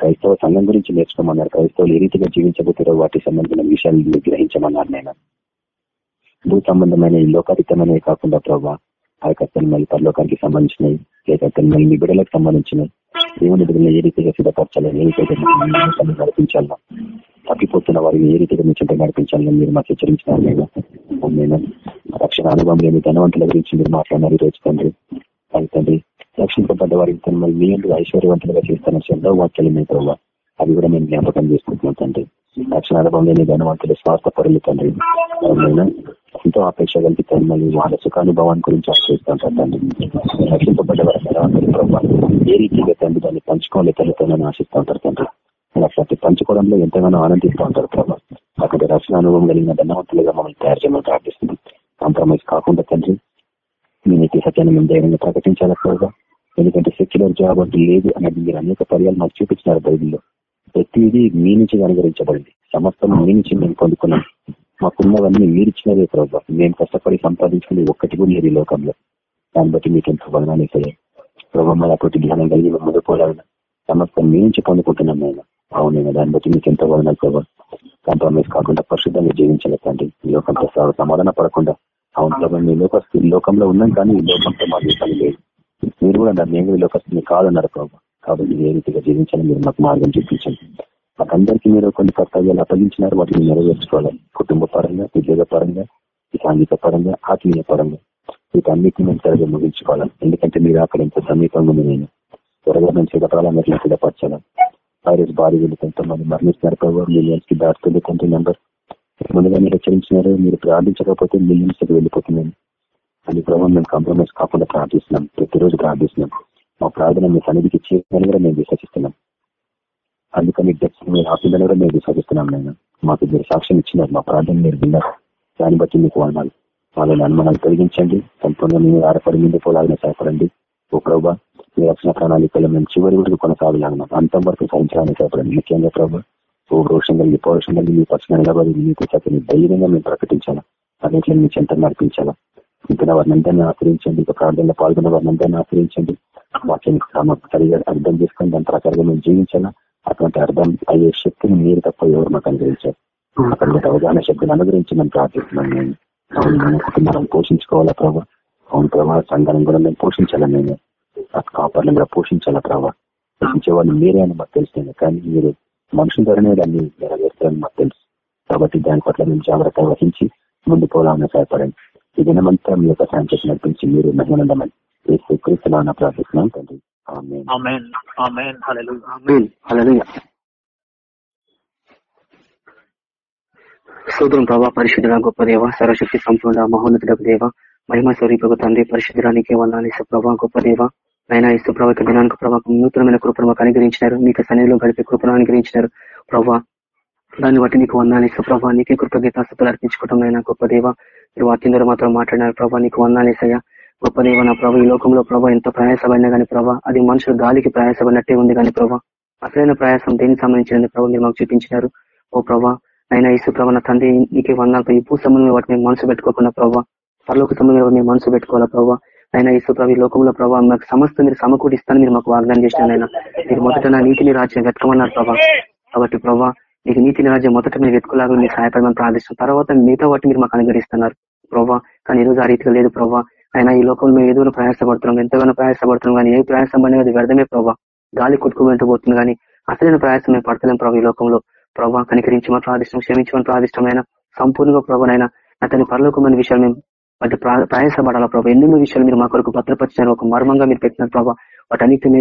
క్రైస్తవ సంఘం గురించి నేర్చుకోమన్నారు. క్రైస్తవులు ఏ రీతిగా జీవించబోతారో వాటి సంబంధించిన విషయాలు మీరు గ్రహించమన్నారు నేను భూ సంబంధమైన ఈ లోకాతీతమైనవి కాకుండా ప్రభా ఆ యొక్క తన్మలి పరలోకానికి సంబంధించినవి లేక తన్మలి మీ బిడలకు సంబంధించినవి దేవుని బిడ్డలు ఏ రీతిగా సిద్ధపరచాలని ఏ రీతిగా మీ తప్పిపోతున్న వారిని ఏ రీతిగా మీ చుట్టూ నడిపించాలని మీరు మాకు హెచ్చరించినారు నేను నేను రక్షణ అనుభవం లేని ధనవంతుల గురించి మీరు మాట్లాడినారు ఈ రోజు తండ్రి. అయితే తండ్రి. రక్షింపబడ్డ వారికి తను మీ ఐశ్వర్యవంతులుగా చేస్తానని చెందో వాక్యాలు మీ ప్రభావ అవి కూడా మేము జ్ఞాపకం చేసుకుంటున్నాం తండ్రి. రక్షణ అనుభవం లేని ధనవంతులు స్వార్థ పరులు తండ్రి. నేను ఎంతో అపేక్ష కలిగి తను వాళ్ళ సుఖానుభవాన్ని గురించి ఆశ్రయిస్తాం తండ్రి. రక్షింపబడ్డ రీతిగా తండ్రి దాన్ని పంచుకోవాలి తల్లితో ఆశిస్తూ ఉంటారు తండ్రి. అట్లాంటి పంచుకోవడంలో ఎంతగానో ఆనందిస్తూ ఉంటారు ప్రభావ అక్కడ రక్షణ అనుభవం కలిగిన ధనవంతులుగా మమ్మల్ని తయారు చేయమని ప్రార్థిస్తున్నాం. కాంప్రమైజ్ కాకుండా తండ్రి మీ నీతి సత్యాన్ని మేము ధైర్యంగా ప్రకటించాలి ప్రభావ ఎందుకంటే సెక్యులర్ జాబ్ అంటే లేదు అనేది మీరు అనేక పర్యాలు మాకు చూపించినారు బైబిల్లో. ప్రతిదీ మీ నుంచి అనుగ్రహించబడింది. సమస్తం మీ నుంచి మేము పొందుకున్నాం. మాకున్నవన్నీ మీరిచ్చినవే ప్రభావ మేము కష్టపడి సంపాదించుకుని ఒక్కటి కూడా లేదు ఈ లోకంలో. దాన్ని బట్టి మీకు ఎంతో వదనాలు ఇస్తాయి ప్రభావ మళ్ళీ అటువంటి జ్ఞానం కలిగి ముందు పోలాలని సమస్తం మీ నుంచి పొందుకుంటున్నాం నేను. అవునైనా దాన్ని బట్టి మీకు ఎంతో వదనాలు ప్రభావ కాంప్రమైజ్ కాకుండా పరిశుద్ధంగా జీవించాలి తండ్రి ఈ లోకంతో స- సమాధాన పడకుండా. అవును ప్రభావ మీ లోక లోకంలో ఉన్నాం కానీ ఈ లోకంతో మా జీవితాలు లేదు మీరు కూడా అన్నారు నేను లోకస్తుని కాదన్నారు ప్రభావ కాబట్టి ఏ రీతిగా జీవించాలని మీరు మాకు మార్గం చూపించండి. మాకందరికీ మీరు కొన్ని కర్తవ్యాలు అప్పగించినారు వాటిని నెరవేర్చుకోవాలి. కుటుంబ పరంగా ఉద్యోగ పరంగా సాంఘిక పరంగా ఆత్మీయ పరంగా. వీటన్నిటిని మేము సరిగ్గా ముగించుకోవాలి. ఎందుకంటే మీరు అక్కడ ఎంత సమీపంగా ఉంది నేను త్వరగా మేము సిద్ధపడాలని ఎట్లా సిద్ధపరచాలి వైరస్ బాడీ వెళ్ళి కొంతమంది మరణిస్తున్నారు. ప్రభావ మిలియన్స్కి దాటుతుంది కొంత నెంబర్ ముందుగా మీరు హెచ్చరించినారు. మీరు ప్రార్థించకపోతే మిలియన్స్కి వెళ్ళిపోతున్నాను అని ప్రభావం మేము కాంప్రమైజ్ కాకుండా ప్రార్థిస్తున్నాం. ప్రతిరోజు ప్రార్థిస్తున్నాం. మా ప్రార్థన మీ సన్నిధికి చేయని కూడా మేము విశ్వసిస్తున్నాం. అందుకని డెప్స్ మీరు ఆపిందని కూడా మేము విశ్వసిస్తున్నాం నేను మాకు మీరు సాక్ష్యం ఇచ్చినారు. మా ప్రార్థన మీరు విన్నారు. దాన్ని బట్టి మీకు వర్ణాలు వాళ్ళని అనుమానాలు తొలగించండి. సంపూర్ణంగా మీరు ఆరపడి ముందు పోలాగిన సహాయపడండి. ఓ ప్రభా మీ రక్షణ ప్రణాళికలు మేము చివరి వరకు కొనసాగలాగను అంతం వరకు సహించడానికి సహాయపడండి. ముఖ్యంగా ప్రభు ఓ రోషం కలిగి పౌరుషం కలిగి మీ పక్షం నిలబడి మీకు చక్కని ధైర్యంగా మేము ప్రకటించాలా? అన్నింటిలో మీ చెంత నడిపించాలా? ఇంకా వారినందరినీ ఆశ్రయించండి. ఇక ప్రార్థనలో పాల్గొన్న వారినందరినీ ఆశ్రయించండి. వాక్యానికి సరిగా అర్థం చేసుకొని దాని ప్రకారంగా మేము జీవించాలా? అటువంటి అర్థం అయ్యే శక్తిని మీరు తప్ప ఎవరు మాకు అనుగ్రహించారు. అక్కడ అవగాహన శక్తిని అనుగ్రహించి మేము ప్రార్థిస్తున్నాం మేము. మన కుటుంబాలను పోషించుకోవాలా ప్రభావ అవును ప్రభావ సంఘాలను కూడా మేము పోషించాలా మేము? కాపర్లను కూడా పోషించాలా ప్రభావ పోషించే వాళ్ళు మీరే అని మాకు తెలుస్తుంది కానీ మీరు మనుషుల ద్వారానే దాన్ని నెరవేర్చాలని మాకు తెలుసు. కాబట్టి దాని పట్ల మేము జాగ్రత్త వహించి ముందు పోవాలని సహాయపడండి. ఈ దినమంతా మీ యొక్క సాంకేతిక నడిపించి మీరు మహిమనందమని క్రీస్తున్నా ప్రార్థిస్తున్నాం. తండ్రి. ఆమేన్. ప్రభా పరిశుద్ధుల గొప్ప దేవ సర్వశక్తి సంపూర్ణ మహోన్నతుడకు దేవ మహిమ స్వరూపకు తండ్రి పరిశుద్ధుడానికి వందాలి ప్రభా గొప్ప దేవ. నైనా ఇసు ప్రభావ దినానికి ప్రభావ నూతనమైన కృపను మాకు అనుగ్రహించినారు. మీకు సన్నిధిలో గడిపే కృపను అనుగ్రహించినారు. ప్రభా దాన్ని బట్టి నీకు వందాలి ఇసు ప్రభా నీకే కృతజ్ఞతాస్తులు అర్పించుకోవడం అయినా గొప్ప దేవ. మీరు వాక్యం ద్వారా మాత్రం మాట్లాడినారు ప్రభా నీకు వందాలు ఇసయ్యా గొప్ప దేవ నా ప్రభా ఈ లోకంలో ప్రభా ఎంత ప్రయాసపడినా గానీ ప్రభా అది మనుషులు గాలికి ప్రయాసపడినట్టే ఉంది కానీ ప్రభా. అసలైన ప్రయాసం దేనికి సంబంధించిన ప్రభావ మీరు మాకు చూపించినారు. ఓ ప్రభా అయినా ఇసు ప్రభా నా తండ్రి నీకే వందాలతో ఈ భూ సంబంధం వాటి మేము మనసు పెట్టుకోకుండా ప్రభావ పరలోక సంబంధం మేము మనసు పెట్టుకోవాలా ప్రభావ అయినా ఇసు ప్రభు లోకంలో ప్రభావ మాకు సమస్త మీరు సమకూడిస్తాను మీరు మాకు వాగ్దానం చేసినారు ఆయన మీరు మొదట నా నీతిని రాజ్యం వెతకమన్నారు ప్రభా. కాబట్టి ప్రభా నీకు నీతిని రాజ్యం మొదట మీరు వెతుకులాగా మీరు సహాయపడమని ప్రార్థిస్తాం తర్వాత మిగతా వాటి మీరు మాకు అనుగ్రహిస్తున్నారు ప్రభా. కానీ ఈరోజు ఆ రీతిగా లేదు ప్రభా. అయినా ఈ లోకంలో మేము ఏదో ప్రయాసపడుతున్నాం ఎంతగానో ప్రయాసపడుతున్నాం కానీ ఏ ప్రయాసం అనేది వ్యర్థమే ప్రభావ గాలి కొట్టుకుంటూ పోతుంది కానీ అసలైన ప్రయాసం మేము పడతలేం ప్రభావ ఈ లోకంలో. ప్రభావ కనికరించమని ప్రార్థిష్టం క్షమించమని ప్రార్థిష్టమైన సంపూర్ణంగా ప్రభానైనా అతని పరలోకమైన విషయాలు మేము వాటి ప్రా- ప్రయాసపడాలా ప్రభావ ఎన్నెన్నో విషయాలు మీరు మా కొరకు భద్రపరిచినారు. ఒక మర్మంగా మీరు పెట్టినారు ప్రభావ వాటన్నిటిని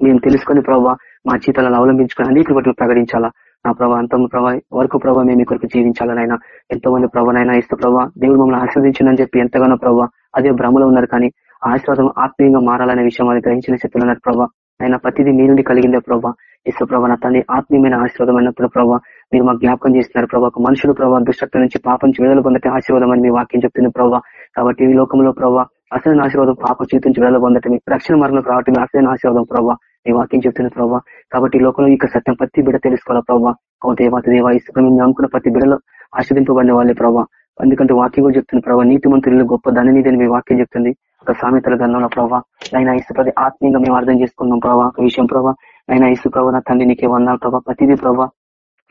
మేము తెలుసుకొని ప్రభావ మా జీతాలను అవలంబించుకొని అన్నిటి వాటిని ప్రకటించాలా? నా ప్రభావ అంత ప్రభావ వరకు ప్రభావ మేము మీ కొరకు జీవించాలనైనా ఎంతో మంది ప్రభావనైనా ఇస్తూ ప్రభావ దేవుడు మమ్మల్ని ఆశీర్వదించిందని చెప్పి ఎంతగానో ప్రభావ అదే భ్రమలో ఉన్నారు కానీ ఆశీర్వాదం ఆత్మీయంగా మారాలనే విషయం అది గ్రహించిన శక్తులు ఉన్నారు ప్రభావ ఆయన ప్రతిదీ మీ నుండి కలిగిందే ప్రభావ ఇసు ప్రభా నా తండ్రి ఆత్మీయమైన ఆశీర్వాదం అయినప్పుడు ప్రభావ మీరు మాకు జ్ఞాపకం చేస్తున్నారు ప్రభావ ఒక మనుషులు ప్రభావ దుష్టత్వం నుంచి పాపం నుంచి విడుదల పొందటే ఆశీర్వాదం అని మీ వాక్యం చెప్తుంది ప్రభావ కాబట్టి ఈ లోకంలో ప్రభావ అసలు ఆశీర్వాదం పాప జీవితం నుంచి విడుదల పొందటమే. రక్షణ మార్గంలో రావటమే అసలైన ఆశీర్వాదం ప్రభావ మీ వాక్యం చెప్తుంది ప్రభావ కాబట్టి ఈ లోకంలో ఇక సత్యం ప్రతి బిడ తెలుసుకోవాలా ప్రభావ ఓ దేవాత దేవ ఇసుక అనుకున్న ప్రతి బిడలో ఆశ్రదింపబడిన వాళ్ళే ప్రభావ ఎందుకంటే వాక్యం కూడా చెప్తుంది ప్రభావ నీతి మంత్రులు గొప్ప ధననిధి అని మీ వాక్యం చెప్తుంది. ఒక సామెతల గ్రంథంలో ప్రభావ ఆయన ఇసు ప్రతి ఆత్మీయంగా మేము అర్థం చేసుకున్నాం ప్రభావ ఒక విషయం ప్రభావ ఆయన ఇసు ప్రభావ నా తండ్రి నీకే వందాలి ప్రభావ ప్రతిదీ ప్రభావ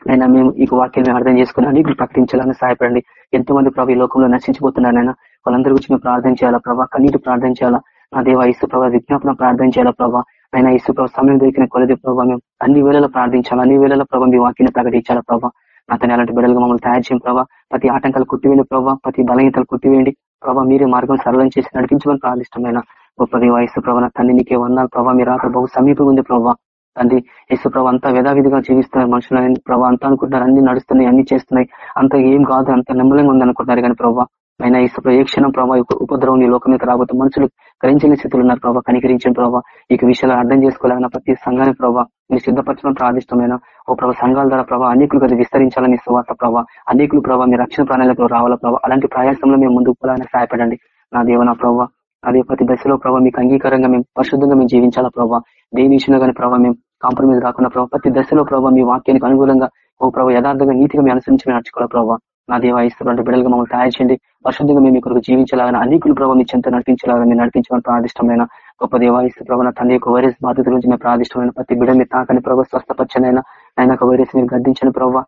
అయినా మేము ఈ వాక్యం మేము అర్థం చేసుకుని అన్నిటి ప్రకటించాలని సహాయపడండి. ఎంతో మంది ప్రభావ ఈ లోకంలో నశించిపోతున్నారు ఆయన వాళ్ళందరి గురించి మేము ప్రార్థన చేయాలా ప్రభావ కన్నీటి ప్రార్థన చేయాలా? నా దేవ ఇసు ప్రభావ విజ్ఞాపన ప్రార్థన చేయాలా ప్రభావ ఆయన ఇసు ప్రభావ సమయం దొరికిన కొలది ప్రభావ మేము అన్ని వేళలో ప్రార్థించాలా? అన్ని వేళల ప్రభావ మీ వాక్యాన్ని ప్రకటించాలా ప్రభావ అతని అలాంటి బిడ్డలుగా మమ్మల్ని తయారు చేయం ప్రభావ ప్రతి ఆటంకాలు కుట్టివేయండి ప్రభావ ప్రతి బలహీనతలు కుట్టివేయండి ప్రభావ మీరే మార్గం సరళం చేసి నడిపించమని ప్రార్థిష్టమైన గొప్ప దేవ ఇసు ప్రభావ నా తండ్రి నీకే వందాలి ప్రభావ మీరు రాక బహు సమీపం ఉంది ప్రభావ తండ్రి యేసు ప్రభు అంతా యథావిధిగా జీవిస్తున్నారు మనుషులు ప్రభావ అంతా అనుకుంటున్నారు. అన్ని నడుస్తున్నాయి అన్ని చేస్తున్నాయి. అంత ఏం కాదు అంత నిమ్మలంగా ఉంది అనుకుంటున్నారు కానీ ప్రభావ అయినా ఈ ప్రయక్షణం క్షణం ప్రభావ ఉపద్రవం నీ లోకం మీద రాబోతు మనుషులు గ్రహించని స్థితిలో ఉన్నారు ప్రభావ కనికరించిన ప్రభావ ఈ విషయాలు అర్థం చేసుకోలేగిన ప్రతి సంఘాన్ని ప్రభావ మీరు సిద్ధపరచడం ప్రాదిష్టమైన. ఓ ప్రభావ సంఘాల ద్వారా ప్రభావ అనేకులు అది విస్తరించాలని సువార్త ప్రభావ అనేకులు ప్రభావ మీ రక్షణ ప్రణాళికలో రావాలా ప్రభావ అలాంటి ప్రయాసంలో మేము ముందుకు పోవాలని సహాయపడండి. నా దేవ నా ప్రభావ అదే ప్రతి దశలో ప్రభావ మీకు అంగీకారంగా మేము పరిశుద్ధంగా మేము జీవించాలా ప్రభావ దేని విషయంలో కానీ ప్రభావ మేము కాంప్రమైజ్ రాకుండా ప్రభావ ప్రతి దశలో ప్రభావ మీ వాక్యానికి అనుగుణంగా ఓ ప్రభావ యథార్థంగా నీతిగా మేము అనుసరించి మేము నడుచుకోవాలి ప్రభావ నా దేవ ఇస్తున్నటువంటి బిడ్డలుగా మమ్మల్ని తయారు చేయండి. పరిశుద్ధంగా మేము ఇక్కడ కొరకు జీవించాలని అనేకులు ప్రభావ మీ చెంత నడిపించాలని మీరు నడిపించమని ప్రాదిష్టమైన గొప్ప దేవాయిస్తు ప్రభావ నా తండ్రి యొక్క వైరస్ బాధ్యత గురించి మేము ప్రాదిష్టమైన ప్రతి బిడ్డ మీరు తాకని ప్రభావ స్వస్థపచ్చనైనా ఆయన ఒక వైరస్ మీరు గర్దించని ప్రభావ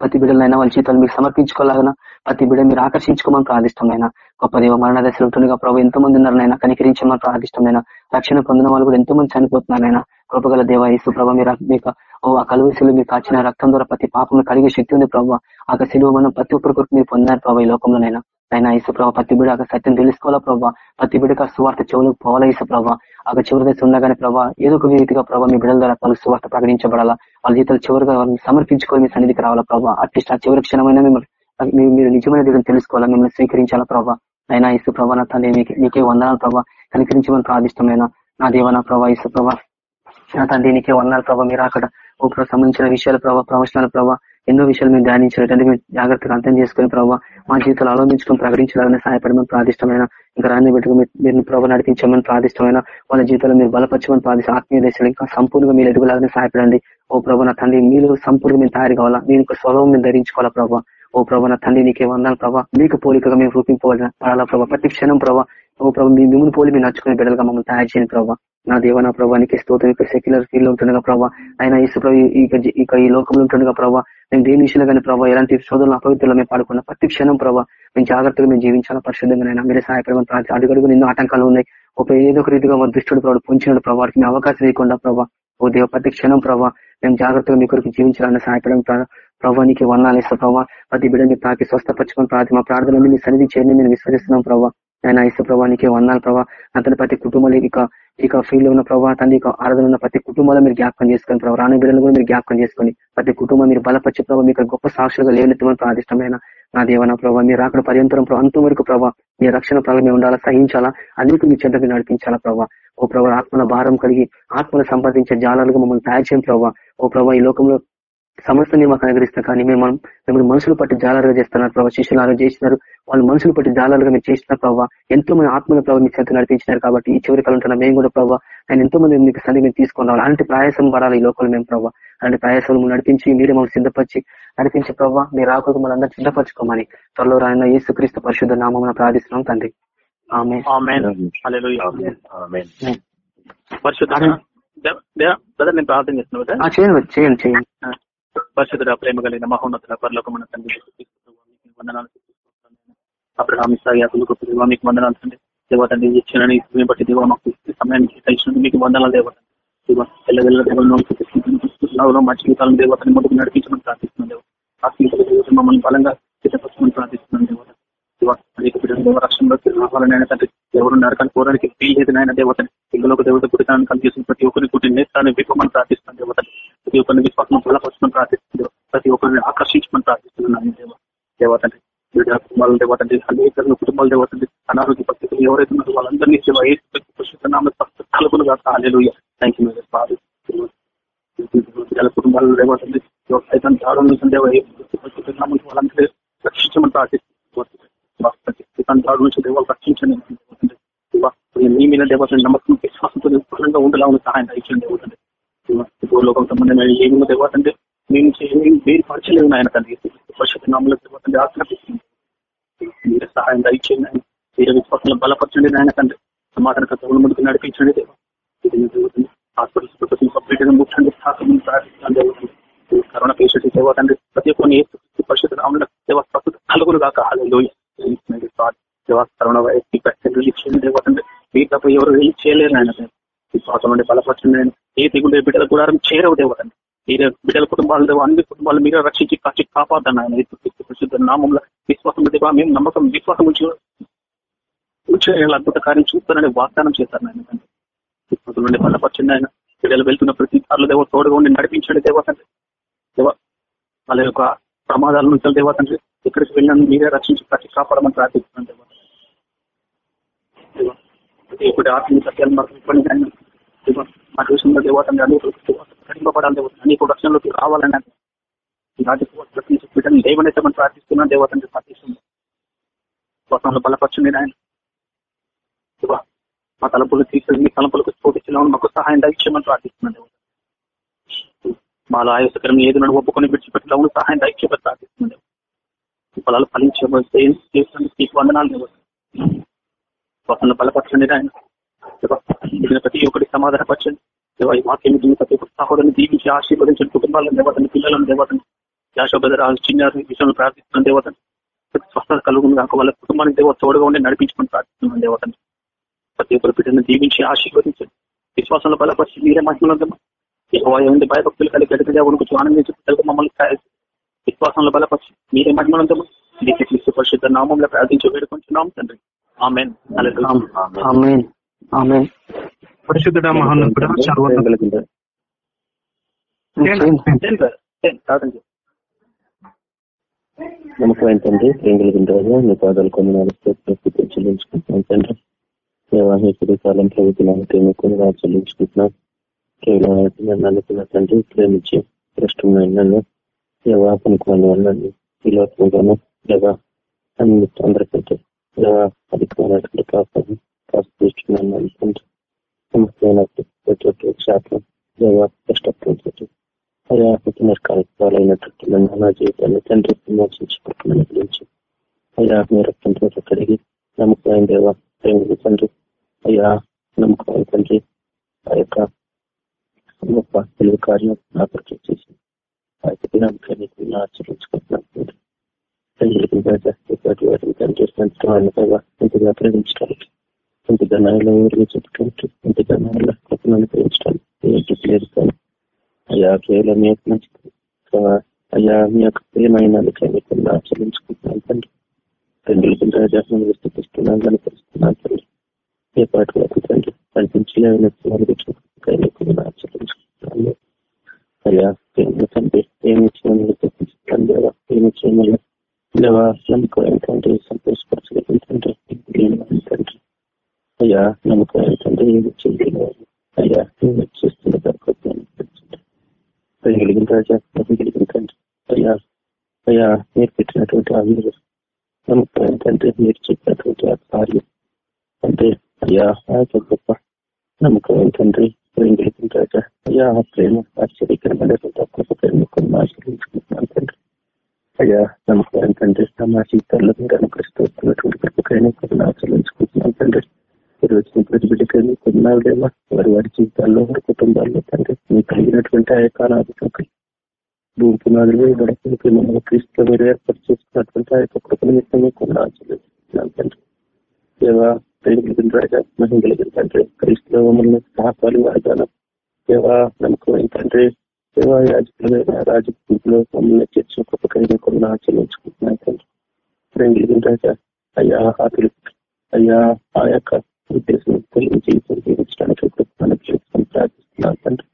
ప్రతి బిడ్డలైనా వాళ్ళ జీతాలు మీకు సమర్పించుకోలేగన ప్రతి బిడ మీరు ఆకర్షించుకోమని ప్రార్థిష్టమైన గొప్ప దేవ మరణ దశలు ఉంటుండగా ప్రభు ఎంతో మంది ఉన్నారనైనా కనికరించమని ప్రార్థిష్టమైన రక్షణ పొందిన వాళ్ళు కూడా ఎంతో మంది చనిపోతున్నారైనా కృపగల దేవ యేసు ప్రభ మీరు మీకు ఓ ఆ కలువశిలు మీకు కాచిన రక్తం ద్వారా ప్రతి పాపం కలిగే శక్తి ఉంది ప్రభావ ఆ శిలువ మనం ప్రతి ఒక్కరి కొరకు మీరు పొందారు ప్రభావ ఈ లోకంలోనైనా. అయినా ఈసు ప్రభావ ప్రతి బిడ ఆ సత్యం తెలుసుకోవాలా ప్రభావ ప్రతి బిడక సువార్త చెవులకు పోవాలా ఈసు ప్రభావ ఆ చివరి దశ ఉండగానే ప్రభావ ఏదో ఒక రీతిగా ప్రభావ మీ బిడ్డల ద్వారా పలు సువార్త ప్రకటించబడాలా? వాళ్ళ జీతాలు చివరిగా వాళ్ళని సమర్పించుకొని మీ సన్నిధికి రావాలా ప్రభావ అట్లీస్ట్ ఆ చివరి క్షణమైన మిమ్మల్ని మీరు నిజమైన దేవుని తెలుసుకోవాలా? మిమ్మల్ని స్వీకరించాలా ప్రభావ అయినా ఇసు ప్రభా నా తండ్రి నీకే వందనాలు ప్రభావ కనికరించమని ప్రార్థిష్టమైన నా దేవ నా ప్రభా ఇసు ప్రభా. నా తండ్రి నీకే వందనాలు ప్రభావ మీరు అక్కడ ఓ సంబంధించిన విషయాల ప్రభావ ప్రవచనాల ప్రభావ ఎన్నో విషయాలు మేము ధ్యానించినట్టు మేము జాగ్రత్తగా అర్థం చేసుకుని ప్రభావ మా జీవితాలు ఆలోచించుకొని ప్రకటించాలని సహాయపడమని ప్రార్థిష్టమైన ఇంకా రాని బిడ్డగా మీరు ప్రభావ నడిపించమని ప్రార్థిష్టమైన వాళ్ళ జీవితంలో మీరు బలపరచమని ప్రార్థిస్తే ఆత్మీయ దేశాలు ఇంకా సంపూర్ణంగా మీరు ఎదుగులాగానే సహాయపడండి. ఓ ప్రభు నా తండ్రి మీరు సంపూర్ణంగా మేము తయారు కావాలా? నేను స్వభావం మేము ధరించుకోవాలా ప్రభావ ఓ ప్రభా నా తండ్రి నీకే వందాలు ప్రభా. మీకు పోలికగా మేము రూపింపవాలని పడాలా ప్రభా ప్రతి క్షణం ప్రభా. ఓ ప్రభా మీ మిమ్మల్ని పోలి మీరు నచ్చుకునే బిడ్డలుగా మమ్మల్ని తయారు చేయని ప్రభా. నా దేవ నా ప్రభా స్తోత్రం యొక్క సెక్యులర్ ఫీల్లో ఉంటుండగా ప్రభా. ఆయన ఇసు ప్రభు ఇక ఇక ఈ లోకంలో ఉంటుండగా ప్రభా మేము దేని విషయంలో కానీ ప్రభావ ఎలాంటి శోధనలు అపవిత్రులు మేము పాడుకున్న ప్రతి క్షణం ప్రభావ మేము జాగ్రత్తగా మేము జీవించాలా పరిశుద్ధంగా మీరే సహాయపడమని ప్రార్థి అడుగడుగు ఎన్నో ఆటంకాలు ఉన్నాయి. ఒక ఏదో ఒక రీతిగా మా దృష్టిని ప్రభావ పొంచిన ప్రభావానికి అవకాశం లేకుండా ప్రభావ ఓ దేవ ప్రతి క్షణం ప్రభావ మేము జాగ్రత్తగా మీ కొరకు జీవించాలని సహాయపడడం ప్రభావ నీకు వర్ణాలు ఇస్తాం ప్రభావ ప్రతి బిడ్డని తాకి స్వస్థపరచుకుని ప్రార్థి మా ప్రార్థనలు మీ సన్నిధి చేయని మేము విశ్వసిస్తున్నాం ప్రభావ ఆయన ఇసు ప్రభావ నీకే వందాలు ప్రభావ అతని ప్రతి కుటుంబంలో ఇక ఇక ఫీల్డ్ ఉన్న ప్రభావ తండ్రి ఆరాధన ఉన్న ప్రతి కుటుంబంలో మీరు జ్ఞాపకం చేసుకుని ప్రభావ రాని బిడ్డలు కూడా మీరు జ్ఞాపకం చేసుకుని ప్రతి కుటుంబం మీరు బలపరిచే ప్రభావ మీకు గొప్ప సాక్షులుగా లేవనెత్తమని ప్రాదిష్టమైన నా దేవన ప్రభావ మీరు అక్కడ పర్యంతరం అంతం వరకు ప్రభావ మీ రక్షణ ప్రభావం ఉండాలా సహించాలా అందుకు మీ చెడ్డకి నడిపించాలా ప్రభావ ఓ ప్రభావ ఆత్మల భారం కలిగి ఆత్మను సంపాదించే జాలాలుగా మమ్మల్ని తయారు చేయం ప్రభావ ఓ ప్రభావ ఈ లోకంలో సమస్యని మాకు అనుగ్రహిస్తాం కానీ మేము మిమ్మల్ని మనుషులు పట్టి జాలాలుగా చేస్తున్నారు ప్రభావ శిష్యులు చేసినారు వాళ్ళు మనుషులు పట్టి జాలాలుగా మీరు చేసిన ప్రభావ ఎంతో మంది ఆత్మల ప్రభావ మీ చెంత నడిపించినారు కాబట్టి ఈ చివరి కాలం మేము కూడా ప్రభావ ఆయన ఎంతో మంది మీకు సన్ని మేము తీసుకుని రావాలి అలాంటి ప్రయాసం పడాలి ఈ లోకల్ మేము ప్రభావ అలాంటి ప్రయాసం నడిపించి మీరే మమ్మల్ని సిద్ధపరిచి నడిపించే ప్రభావ మీరు రాకపోతే మమ్మల్ని అందరూ సిద్ధపరచుకోమని త్వరలో రాయన యేసుక్రీస్తు పరిశుద్ధ నామం ప్రార్థిస్తున్నాం తండ్రి ఆమె పరిశుద్ధ నేను ప్రార్థన చేస్తున్నాను చేయండి చేయండి పరిశుద్ధుడ ప్రేమ కలిగిన మహోన్నతుల పరలోకమైన తండ్రి వందనాలు అప్పుడు ఇసాయాకులు గొప్ప దేవ మీకు వందనాలు తండ్రి. దేవతండి ఇచ్చిన బట్టి దేవ మాకు సమయానికి ఇచ్చిన మీకు వందనాలు దేవత తెల్లవెల్ల దేవంలో మా జీవితాలను దేవతని ముందుకు నడిపించమని ప్రార్థిస్తున్నాం దేవ. ఆత్మీయ మమ్మల్ని బలంగా సిద్ధపరచమని ప్రార్థిస్తున్నాం దేవత రక్షణలోకి రావాలని తండ్రి ఎవరు నరకాన్ని పోరానికి ఫీల్ లేదు నాయన దేవతని పిల్లలకు దేవత పుట్టినాన్ని కలిగేసిన ప్రతి ఒక్కరిని పుట్టిన నేస్తాన్ని విప్పమని ప్రార్థిస్తున్నాను దేవతని ప్రతి ఒక్కరిని విశ్వాసం బలపరచమని ప్రార్థిస్తుంది ప్రతి ఒక్కరిని ఆకర్షించమని ప్రార్థిస్తున్నాను. దేవ దేవతని కుటుంబాల దేవతండి అనేక కుటుంబాల దేవతండి అనారోగ్య పరిస్థితులు ఎవరైతే ఉన్నారో వాళ్ళందరినీ కలుపులుగా కాలేదు థ్యాంక్ యూ చాలా కుటుంబాలు దేవతండి అయితే దాడుల నుంచి వాళ్ళందరూ రక్షించమని ప్రార్థిస్తుంది దాడు నుంచి దేవాలు రక్షించండి మీ మీద దేవతండి నమ్మకం విశ్వాసంతో పూర్ణంగా ఉండేలా ఉన్న సహాయం దయచండి దేవతండి లోకం సంబంధమైన ఏమి దేవతండి మేము వేరు పరచలేదు ఆయన తండ్రి పరిశుద్ధ నామలో దేవతండి ఆశ్రపిస్తుంది మీరు సహాయం దయచేయండి ఆయన మీరు విశ్వాసంలో బలపరచండి ఆయన తండ్రి సమాధానకర్తలు ముందుకు నడిపించండి దేవ హాస్పిటల్స్ కంప్లీట్గా ముట్టండి శాఖను ప్రార్థిస్తాను కరోనా పేషెంట్స్ దేవ తండ్రి ప్రతి ఒక్కరిని పరిశుద్ధ నామంలో దేవ ప్రస్తుత కలుగులు కాక దేవ కరోనా వైరస్ ఇచ్చేయండి దేవ తండ్రి మీరు తప్ప ఎవరు వెళ్ళి చేయలేరు ఆయన నుండి బలపరచండి ఏ తెగుండే బిడ్డల గుడారం చేరవు దేవతండి మీరే బిడ్డల కుటుంబాలు దేవ అన్ని కుటుంబాలు మీరే రక్షించి కాచి కాపాడతాను ఆయన నామంలో విశ్వాసం దేవా మేము నమ్మకం విశ్వాసం ఉంచి అద్భుత కార్యం చూస్తానని వాగ్దానం చేశారు ఆయన విశ్వాసం నుండి బలపరచండి ఆయన బిడ్డలు వెళ్తున్న ప్రతి సార్లు దేవ తోడుగా ఉండి నడిపించండి దేవతండ్రి దేవ వాళ్ళ యొక్క ప్రమాదాల నుంచి దేవతండ్రి ఎక్కడికి వెళ్ళినా మీరే రక్షించి కాచి కాపాడమని ప్రార్థిస్తున్నాను ప్రతి ఒక్కటి ఆత్మీయ సత్యాలు మనకు ఇవ్వండి ఆయన మా దేశంలో దేవతండ్రి కడింపబడాలి కఠింపబడాలి దేవత అనేక రక్షణలోకి రావాలని ఈ రాజకీయ ప్రతి బిడ్డను దేవనేతమని ప్రార్థిస్తున్నాం దేవతండ్రి ప్రార్థిస్తుంది స్వతంలో బలపరచండి ఆయన మా తలపులు తీసుకుని మీ తలపులకు చోటించిన మాకు సహాయం దయచేయమని దేవత మాలో ఆయుసకరం ఏది నన్ను ఒప్పుకొని విడిచిపెట్టేలా సహాయం దయచేయమని ప్రార్థిస్తున్నాను ఫలాలు ఫలించే వందనాలు దేవత స్వతంలో బలపరచండి ఆయన ప్రతి ఒక్కటి సమాధానపరచండి. ఈ వాక్యం ప్రతి ఒక్క సహోదరుని దీవించి ఆశీర్వదించిన కుటుంబాలను దేవతని పిల్లలను దేవతని యాశోబదరాజు చిన్నారు విషయంలో ప్రార్థిస్తున్న దేవతని స్వస్థత కలుగును కాక వాళ్ళ కుటుంబానికి దేవత తోడుగా ఉండి నడిపించుకుని ప్రార్థిస్తున్నాను దేవతని. ప్రతి ఒక్కరు బిడ్డను దీవించి ఆశీర్వదించండి. విశ్వాసంలో బలపరిచి మీరే మహిమలందమ్మా ఉంది భయభక్తులు కలిగి గడిపిగా ఉనికి ఆనందించి మమ్మల్ని విశ్వాసంలో బలపరిచి మీరే మహిమలందమ్మా నీకు పరిశుద్ధ నామంలో ప్రార్థించి వేడుకుంటున్నాం తండ్రి. ఆమెన్. మహానుడ నమ్మకం ఏంటంటే ప్రేమ కలిగిన రోజు మీ పాదాలు కొన్ని నాలుగు చెల్లించుకుంటున్నాం తండ్రి. కాలం ప్రభుత్వానికి కొన్ని రాజు చెల్లించుకుంటున్నాం. కేవలం నన్ను తండ్రి. ప్రేమించి వాళ్ళని లోకంలోనూ దేవా అన్ని అందరికంటే దేవా కాపాడి కాస్తున్నాను అనుకుంటూ సమస్తమైనటువంటి ప్రతి ఒక్క శాతం జీవితాన్ని తండ్రి విమర్శించుకుంటున్నాను గురించి అయ్యా మీ రక్తంతో కడిగి నమ్మకమైన దేవ ప్రేమ తండ్రి అయ్యా నమ్మకమైన తండ్రి ఆ యొక్క గొప్ప తెలుగు కార్యం నాకు చేసి ఆ యొక్క దినానికి ఆచరించుకుంటున్నాను ఎంతగా ప్రేమించడానికి ఎంతగా నాయలో ఊరికి చెప్పుకుంటూ కృపను అనుగ్రహించడానికి లేదు కానీ అయ్యా కేవలం మీ యొక్క మంచి అయ్యా మీ యొక్క ఆచరించుకుంటున్నాను తండ్రి తండ్రి రాజాన్ని విస్తరిస్తున్నాను కనిపిస్తున్నాను తండ్రి ఏ వరకు తండ్రి కనిపించలేని ఆచరించుకుంటున్నాను అయ్యా తండ్రి ఏమి చేయమని ఏమి చేయమని నమ్మకం ఏంటంటే సంతోషపరచగలిగిన తండ్రి. అయ్యా నమ్మకం ఏంటంటే ఏమి చేయలేదు అయ్యా నేను చూస్తున్న కలిగిన రాజా కలిగిన తండ్రి. అయ్యా అయ్యా మీరు పెట్టినటువంటి ఆ వీరు నమ్మకం ఏంటంటే మీరు చెప్పినటువంటి ఆ కార్యం. అంటే అయ్యా ఆ యొక్క గొప్ప నమ్మకం ప్రేమ కలిగిన రాజా. అయ్యా ఆ ప్రేమ ఆశ్చర్యకరమైనటువంటి గొప్ప ప్రేమ కొన్ని ఆశ్రయించుకుంటున్నాను తండ్రి అయ్యా నమ్మకం ఏంటంటే మా జీవితాల్లో మీరు అనుకరిస్తున్నటువంటి గొప్పకైనా కొన్ని ఆచరించుకుంటున్నాను తండ్రి. మీరు వచ్చిన ప్రతి బిడ్డకైనా కొన్నాళ్ళేమో వారి వారి జీవితాల్లో వారి కుటుంబాల్లో తండ్రి మీకు కలిగినటువంటి ఆ యొక్క అనాధికం భూమి పునాదులు గడపడానికి మన క్రీస్తులో మీరు ఏర్పాటు చేసుకున్నటువంటి ఆ యొక్క కృప నిమిత్తం కొన్ని ఆచరించుకుంటున్నాం తండ్రి. దేవా ప్రేమ కలిగిన రాజా మహిళ కలిగిన తండ్రి. క్రీస్తులో మమ్మల్ని సహకాలు వాగ్దానం దేవా నమ్మకం ఏంటంటే దేవా యాజకులైన రాజకీయంలో మమ్మల్ని చేర్చిన కృపకైనా కొన్ని ఆచరించుకుంటున్నాను తండ్రి ప్రేమ అయ్యా ఆ పిలుపు అయ్యా ఆ యొక్క ఉద్దేశం తెలియజేయడానికి జీవితం జీవించడానికి ప్రార్థిస్తున్నాను తండ్రి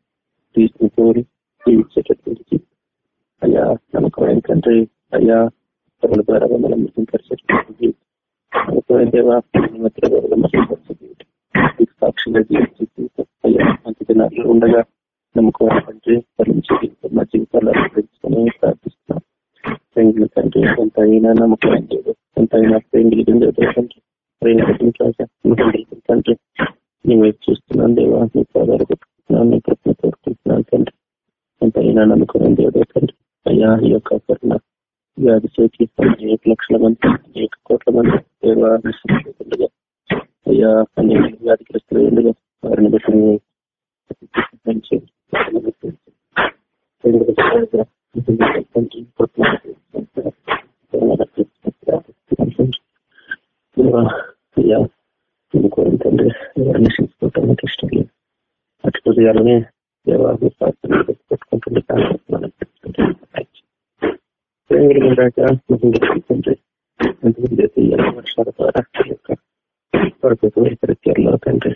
తీసుకుని కోరి జీవించేటటువంటి అయ్యా నమ్మకం ఏంటంటే అయ్యా పరుల ద్వారా మనం పరిచయం జీవితం నమ్మకమైన దేవా సాక్షిగా జీవించి అయ్యా మంచి దినాల్లో ఉండగా నమ్మకం ఏంటంటే ఫలించే మా జీవితాల్లో పెంచుకొని ప్రార్థిస్తున్నాం. ప్రేంగులు తండ్రి ఎంత అయినా నమ్మకం లేదు. ఎంత అయినా ప్రేంగులు తండ్రి ప్రేమ తండ్రి నీ వైపు చూస్తున్నాను దేవా. నీ పాదాలు పెట్టుకుంటున్నాను నీ కృపను కోరుకుంటున్నాను తండ్రి. ఎంత అయినా నమ్మకం దేవుడే తండ్రి. అయ్యా ఈ యొక్క కరుణ వ్యాధి సోకి అనేక లక్షల మంది అనేక కోట్ల మంది దేవా నష్టపోతుండగా అయ్యా అనేక వ్యాధిగ్రస్తులు ఉండగా. వారిని బట్టి ఎందుకంటే అనుకోవడం తండ్రి ఎవరిని నశించుకోవటానికి ఇష్టం లేదు అటు హృదయాలని దేవాన్ని పెట్టుకుంటుండే తండ్రి వర్షాల ద్వారా పరిచయాల్లో తండ్రి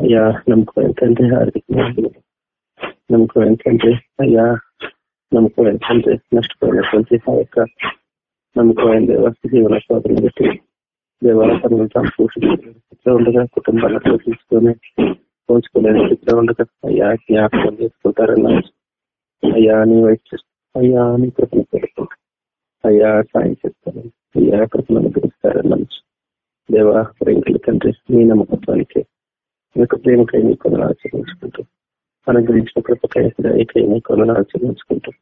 అయ్యా నమ్మకం ఏంటంటే ఆర్థిక నమ్మకం ఏంటంటే అయ్యా నమ్మకం ఏంటంటే నష్టపోయినటువంటి ఆ యొక్క నమ్మకమైన దేవ జీవన స్వాతంత్రం పెట్టి దేవాలయాలను తాము పోషిస్తూ ఉండగా కుటుంబాలను పోషించుకొని పోల్చుకోలేని స్థితిలో ఉండగా అయ్యా జ్ఞాపకం చేసుకుంటారన్న అయ్యా అని వైపు అయ్యా అని కృపను పెడుకుంటా అయ్యా సాయం చేస్తాను అయ్యా కృపను అనుగ్రహిస్తారన్న దేవా ప్రేమికుల తండ్రి మీ నమ్మకత్వానికి యొక్క ప్రేమకై నీ కొనలు ఆచరించుకుంటూ అనుగ్రహించిన కృపకై దయకై నీ కొనలు ఆచరించుకుంటూ.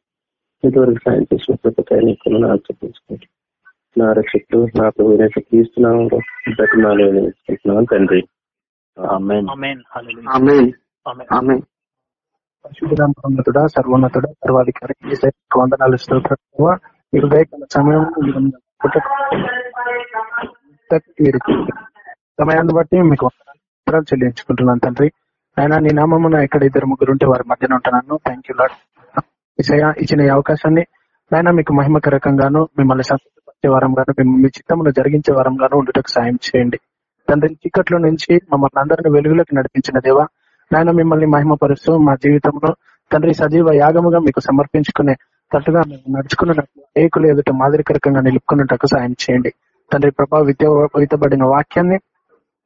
ఇదివరకు సాయం చేసిన కృపకై నీ కొనలు ఆచరించుకుంటూ. నా రక్షకుడు నా ప్రభుత్వ క్రీస్తున్నాను బ్రతనాలు నేర్చుకుంటున్నాను తండ్రి. పరిశుద్ధుడా సర్వోన్నతుడ సర్వాధికారి వందనాలు స్తోత్ర మీరు దయకల సమయం మీరు సమయాన్ని బట్టి మీకు వందనాలు చెల్లించుకుంటున్నాను తండ్రి. ఆయన నీ నామమున ఎక్కడ ఇద్దరు ముగ్గురు ఉంటే వారి మధ్యన ఉంటున్నాను థ్యాంక్ యూ లాడ్ ఇచ్చిన ఈ అవకాశాన్ని ఆయన మీకు మహిమకరకంగాను మిమ్మల్ని సంతృప్తిపరిచే వారంగాను మీ చిత్తమును జరిగించే వారంగాను ఉండుటకు సాయం చేయండి. తండ్రి చీకట్లో నుంచి మమ్మల్ని అందరిని వెలుగులోకి నడిపించిన దేవా నాయన మిమ్మల్ని మహిమపరుస్తూ మా జీవితంలో తండ్రి సజీవ యాగముగా మీకు సమర్పించుకునే తట్టుగా మేము నడుచుకున్నట్టు ఏకులు ఎదుట మాదిరికరకంగా నిలుపుకున్నట్టు సాయం చేయండి. తండ్రి ప్రభా విద్య వితబడిన వాక్యాన్ని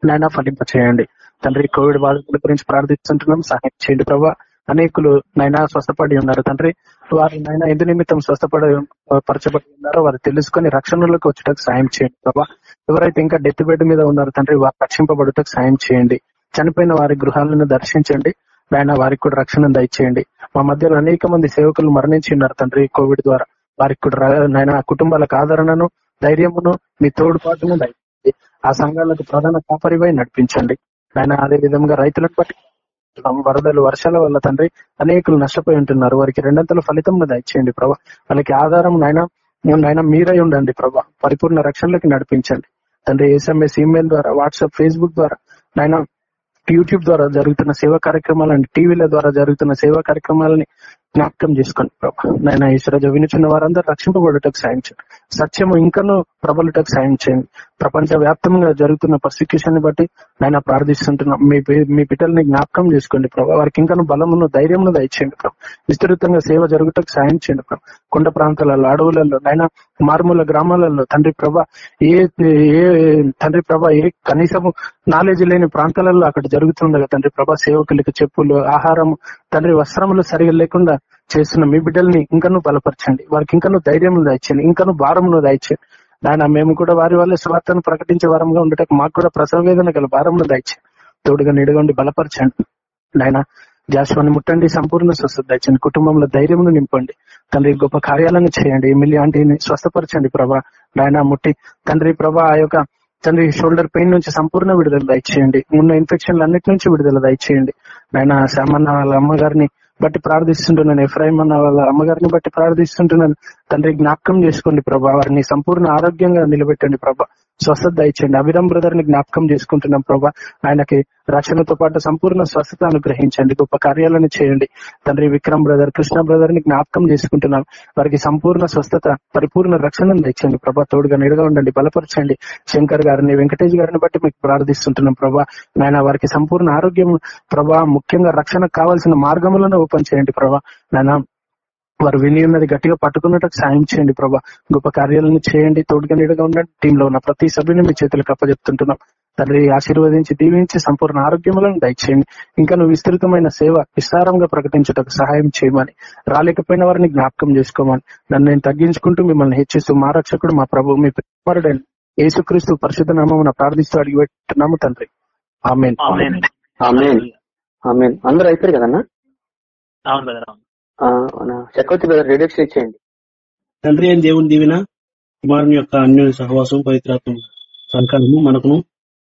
నాయన ఫలింప చేయండి తండ్రి కోవిడ్ బాధితుల గురించి ప్రార్థిస్తుంటున్నాం. సహాయం చేయండి ప్రభా. అనేకులు నైనా స్వస్థపడి ఉన్నారు తండ్రి. వారు నైనా ఎందు నిమిత్తం స్వస్థపడి పరచబడి ఉన్నారో వారు తెలుసుకొని రక్షణలోకి వచ్చేటకు సాయం చేయండి ప్రభా. ఎవరైతే ఇంకా డెత్ బెడ్ మీద ఉన్నారు తండ్రి వారు రక్షింపబడుటకు సాయం చేయండి. చనిపోయిన వారి గృహాలను దర్శించండి. నాయన వారికి కూడా రక్షణ దయచేయండి. మా మధ్యలో అనేక మంది సేవకులు మరణించి ఉన్నారు తండ్రి కోవిడ్ ద్వారా. వారికి కూడా నాయన కుటుంబాలకు ఆదరణను ధైర్యమును మీ తోడుపాటును దయ ఆ సంఘాలకు ప్రధాన కాపరివై నడిపించండి. ఆయన అదే విధంగా రైతులను బట్టి వరదలు వర్షాల వల్ల తండ్రి అనేకులు నష్టపోయి ఉంటున్నారు. వారికి రెండంతల ఫలితం దయచేయండి ప్రభా. వాళ్ళకి ఆధారం నాయన నాయన మీరై ఉండండి ప్రభా. పరిపూర్ణ రక్షణలోకి నడిపించండి. తండ్రి ఎస్ఎంఎస్ ఈమెయిల్ ద్వారా వాట్సాప్ ఫేస్బుక్ ద్వారా నాయన యూట్యూబ్ ద్వారా జరుగుతున్న సేవా కార్యక్రమాలని టీవీల ద్వారా జరుగుతున్న సేవా కార్యక్రమాలని జ్ఞాపకం చేసుకోండి ప్రభా. నాయన ఈశ్వరాజు వినుచున్న వారందరూ రక్షింపబడటకు సాయం చేయండి. సత్యము ఇంకనూ ప్రబలటకు సాయం చేయండి. ప్రపంచ వ్యాప్తంగా జరుగుతున్న పర్సిక్యూషన్ బట్టి నాయన ప్రార్థిస్తుంటున్నాం. మీ మీ బిడ్డల్ని జ్ఞాపకం చేసుకోండి ప్రభా. వారికి ఇంకను బలమును ధైర్యమును దయచేయండి ప్రభు. విస్తృతంగా సేవ జరుగుటకు సాయం చేయండి ప్రభు. కొండ ప్రాంతాలలో అడవులలో నాయన మారుమూల గ్రామాలలో తండ్రి ప్రభ ఏ ఏ తండ్రి ప్రభ ఏ కనీసము నాలెడ్జ్ లేని ప్రాంతాలలో అక్కడ జరుగుతుండగా తండ్రి ప్రభ సేవకులకి చెప్పులు ఆహారం తండ్రి వస్త్రములు సరిగా లేకుండా చేస్తున్న మీ బిడ్డల్ని ఇంకనూ బలపరచండి. వారికి ఇంకనూ ధైర్యం దాయించండి ఇంకనూ భారమును దయచేయండి నాయన మేము కూడా వారి వల్ల స్వార్థను ప్రకటించే వారంగా ఉండటం మాకు కూడా ప్రసవ వేదన గల భారమును దయచేయండి తోడుగా నిడగండి బలపరచండి. నాయన జాస్వాన్ని ముట్టండి సంపూర్ణ స్వస్థత దాచండి కుటుంబంలో ధైర్యమును నింపండి. తండ్రి గొప్ప కార్యాలను చేయండి. ఎమ్మెల్యే ఆంటీని స్వస్థపరచండి ప్రభా. నాయన ముట్టి తండ్రి ప్రభా ఆ యొక్క తండ్రి షోల్డర్ పెయిన్ నుంచి సంపూర్ణ విడుదల దయచేయండి ఉన్న ఇన్ఫెక్షన్లు అన్నిటి నుంచి విడుదల దయచేయండి నాయన శ్యామన్న వాళ్ళ అమ్మగారిని బట్టి ప్రార్థిస్తుంటున్నాను. ఎఫ్రాయిం అన్న వాళ్ళ అమ్మగారిని బట్టి ప్రార్థిస్తుంటున్నాను. తండ్రి జ్ఞాపకం చేసుకోండి ప్రభా. వారిని సంపూర్ణ ఆరోగ్యంగా నిలబెట్టండి ప్రభా. స్వస్థత దయచేయండి అభిరామ్ బ్రదర్ని జ్ఞాపకం చేసుకుంటున్నాం ప్రభా. ఆయనకి రక్షణతో పాటు సంపూర్ణ స్వస్థత అనుగ్రహించండి గొప్ప కార్యాలను చేయండి. తండ్రి విక్రమ్ బ్రదర్ కృష్ణ బ్రదర్ని జ్ఞాపకం చేసుకుంటున్నాం. వారికి సంపూర్ణ స్వస్థత పరిపూర్ణ రక్షణను తెచ్చండి ప్రభా. తోడుగా నిడగా ఉండండి బలపరచండి. శంకర్ గారిని వెంకటేష్ గారిని బట్టి మీకు ప్రార్థిస్తుంటున్నాం ప్రభా. నాయన వారికి సంపూర్ణ ఆరోగ్యం ప్రభా. ముఖ్యంగా రక్షణ కావాల్సిన మార్గములను ఓపెన్ చేయండి ప్రభా. నాయన వారు విని ఉన్నది గట్టిగా పట్టుకున్నట్టు సాయం చేయండి ప్రభా. గొప్ప కార్యాలను చేయండి తోడుగా నీడగా ఉండండి. టీంలో ఉన్న ప్రతి సభ్యుని మీ చేతులకు అప్పచెప్తుంటున్నాం. తండ్రి ఆశీర్వదించి దీవించి సంపూర్ణ ఆరోగ్యములను దయచేయండి. ఇంకా నువ్వు విస్తృతమైన సేవ విస్తారంగా ప్రకటించుటకు సహాయం చేయమని రాలేకపోయిన వారిని జ్ఞాపకం చేసుకోమని నన్ను నేను తగ్గించుకుంటూ మిమ్మల్ని హెచ్చిస్తూ మా రక్షకుడు మా ప్రభు మీ ప్రియుడైన యేసుక్రీస్తు పరిశుద్ధ నామమున ప్రార్థిస్తూ అడిగి పెట్టున్నాము తండ్రి. ఆమెన్. ఆమేన్. ఆమేన్. ఆమెన్. అందరూ అయిపోయారు కదన్నా? అవును. చక్రవర్తి బ్రదర్ రిడక్షన్ ఇచ్చేయండి. తండ్రి అయిన దేవుని దీవెన కుమారుని యొక్క అన్య సహవాసం పవిత్రాత్మ సహకారము మనకును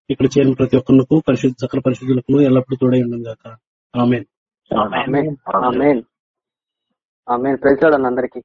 ఇక్కడ చేరిన ప్రతి ఒక్కరికి పరిశుద్ధ సకల పరిశుద్ధులకు ఎల్లప్పుడూ తోడై ఉండదు కాక ఆమెన్. ఆమేన్. ఆమెన్. ప్రైజ్ అందరికీ.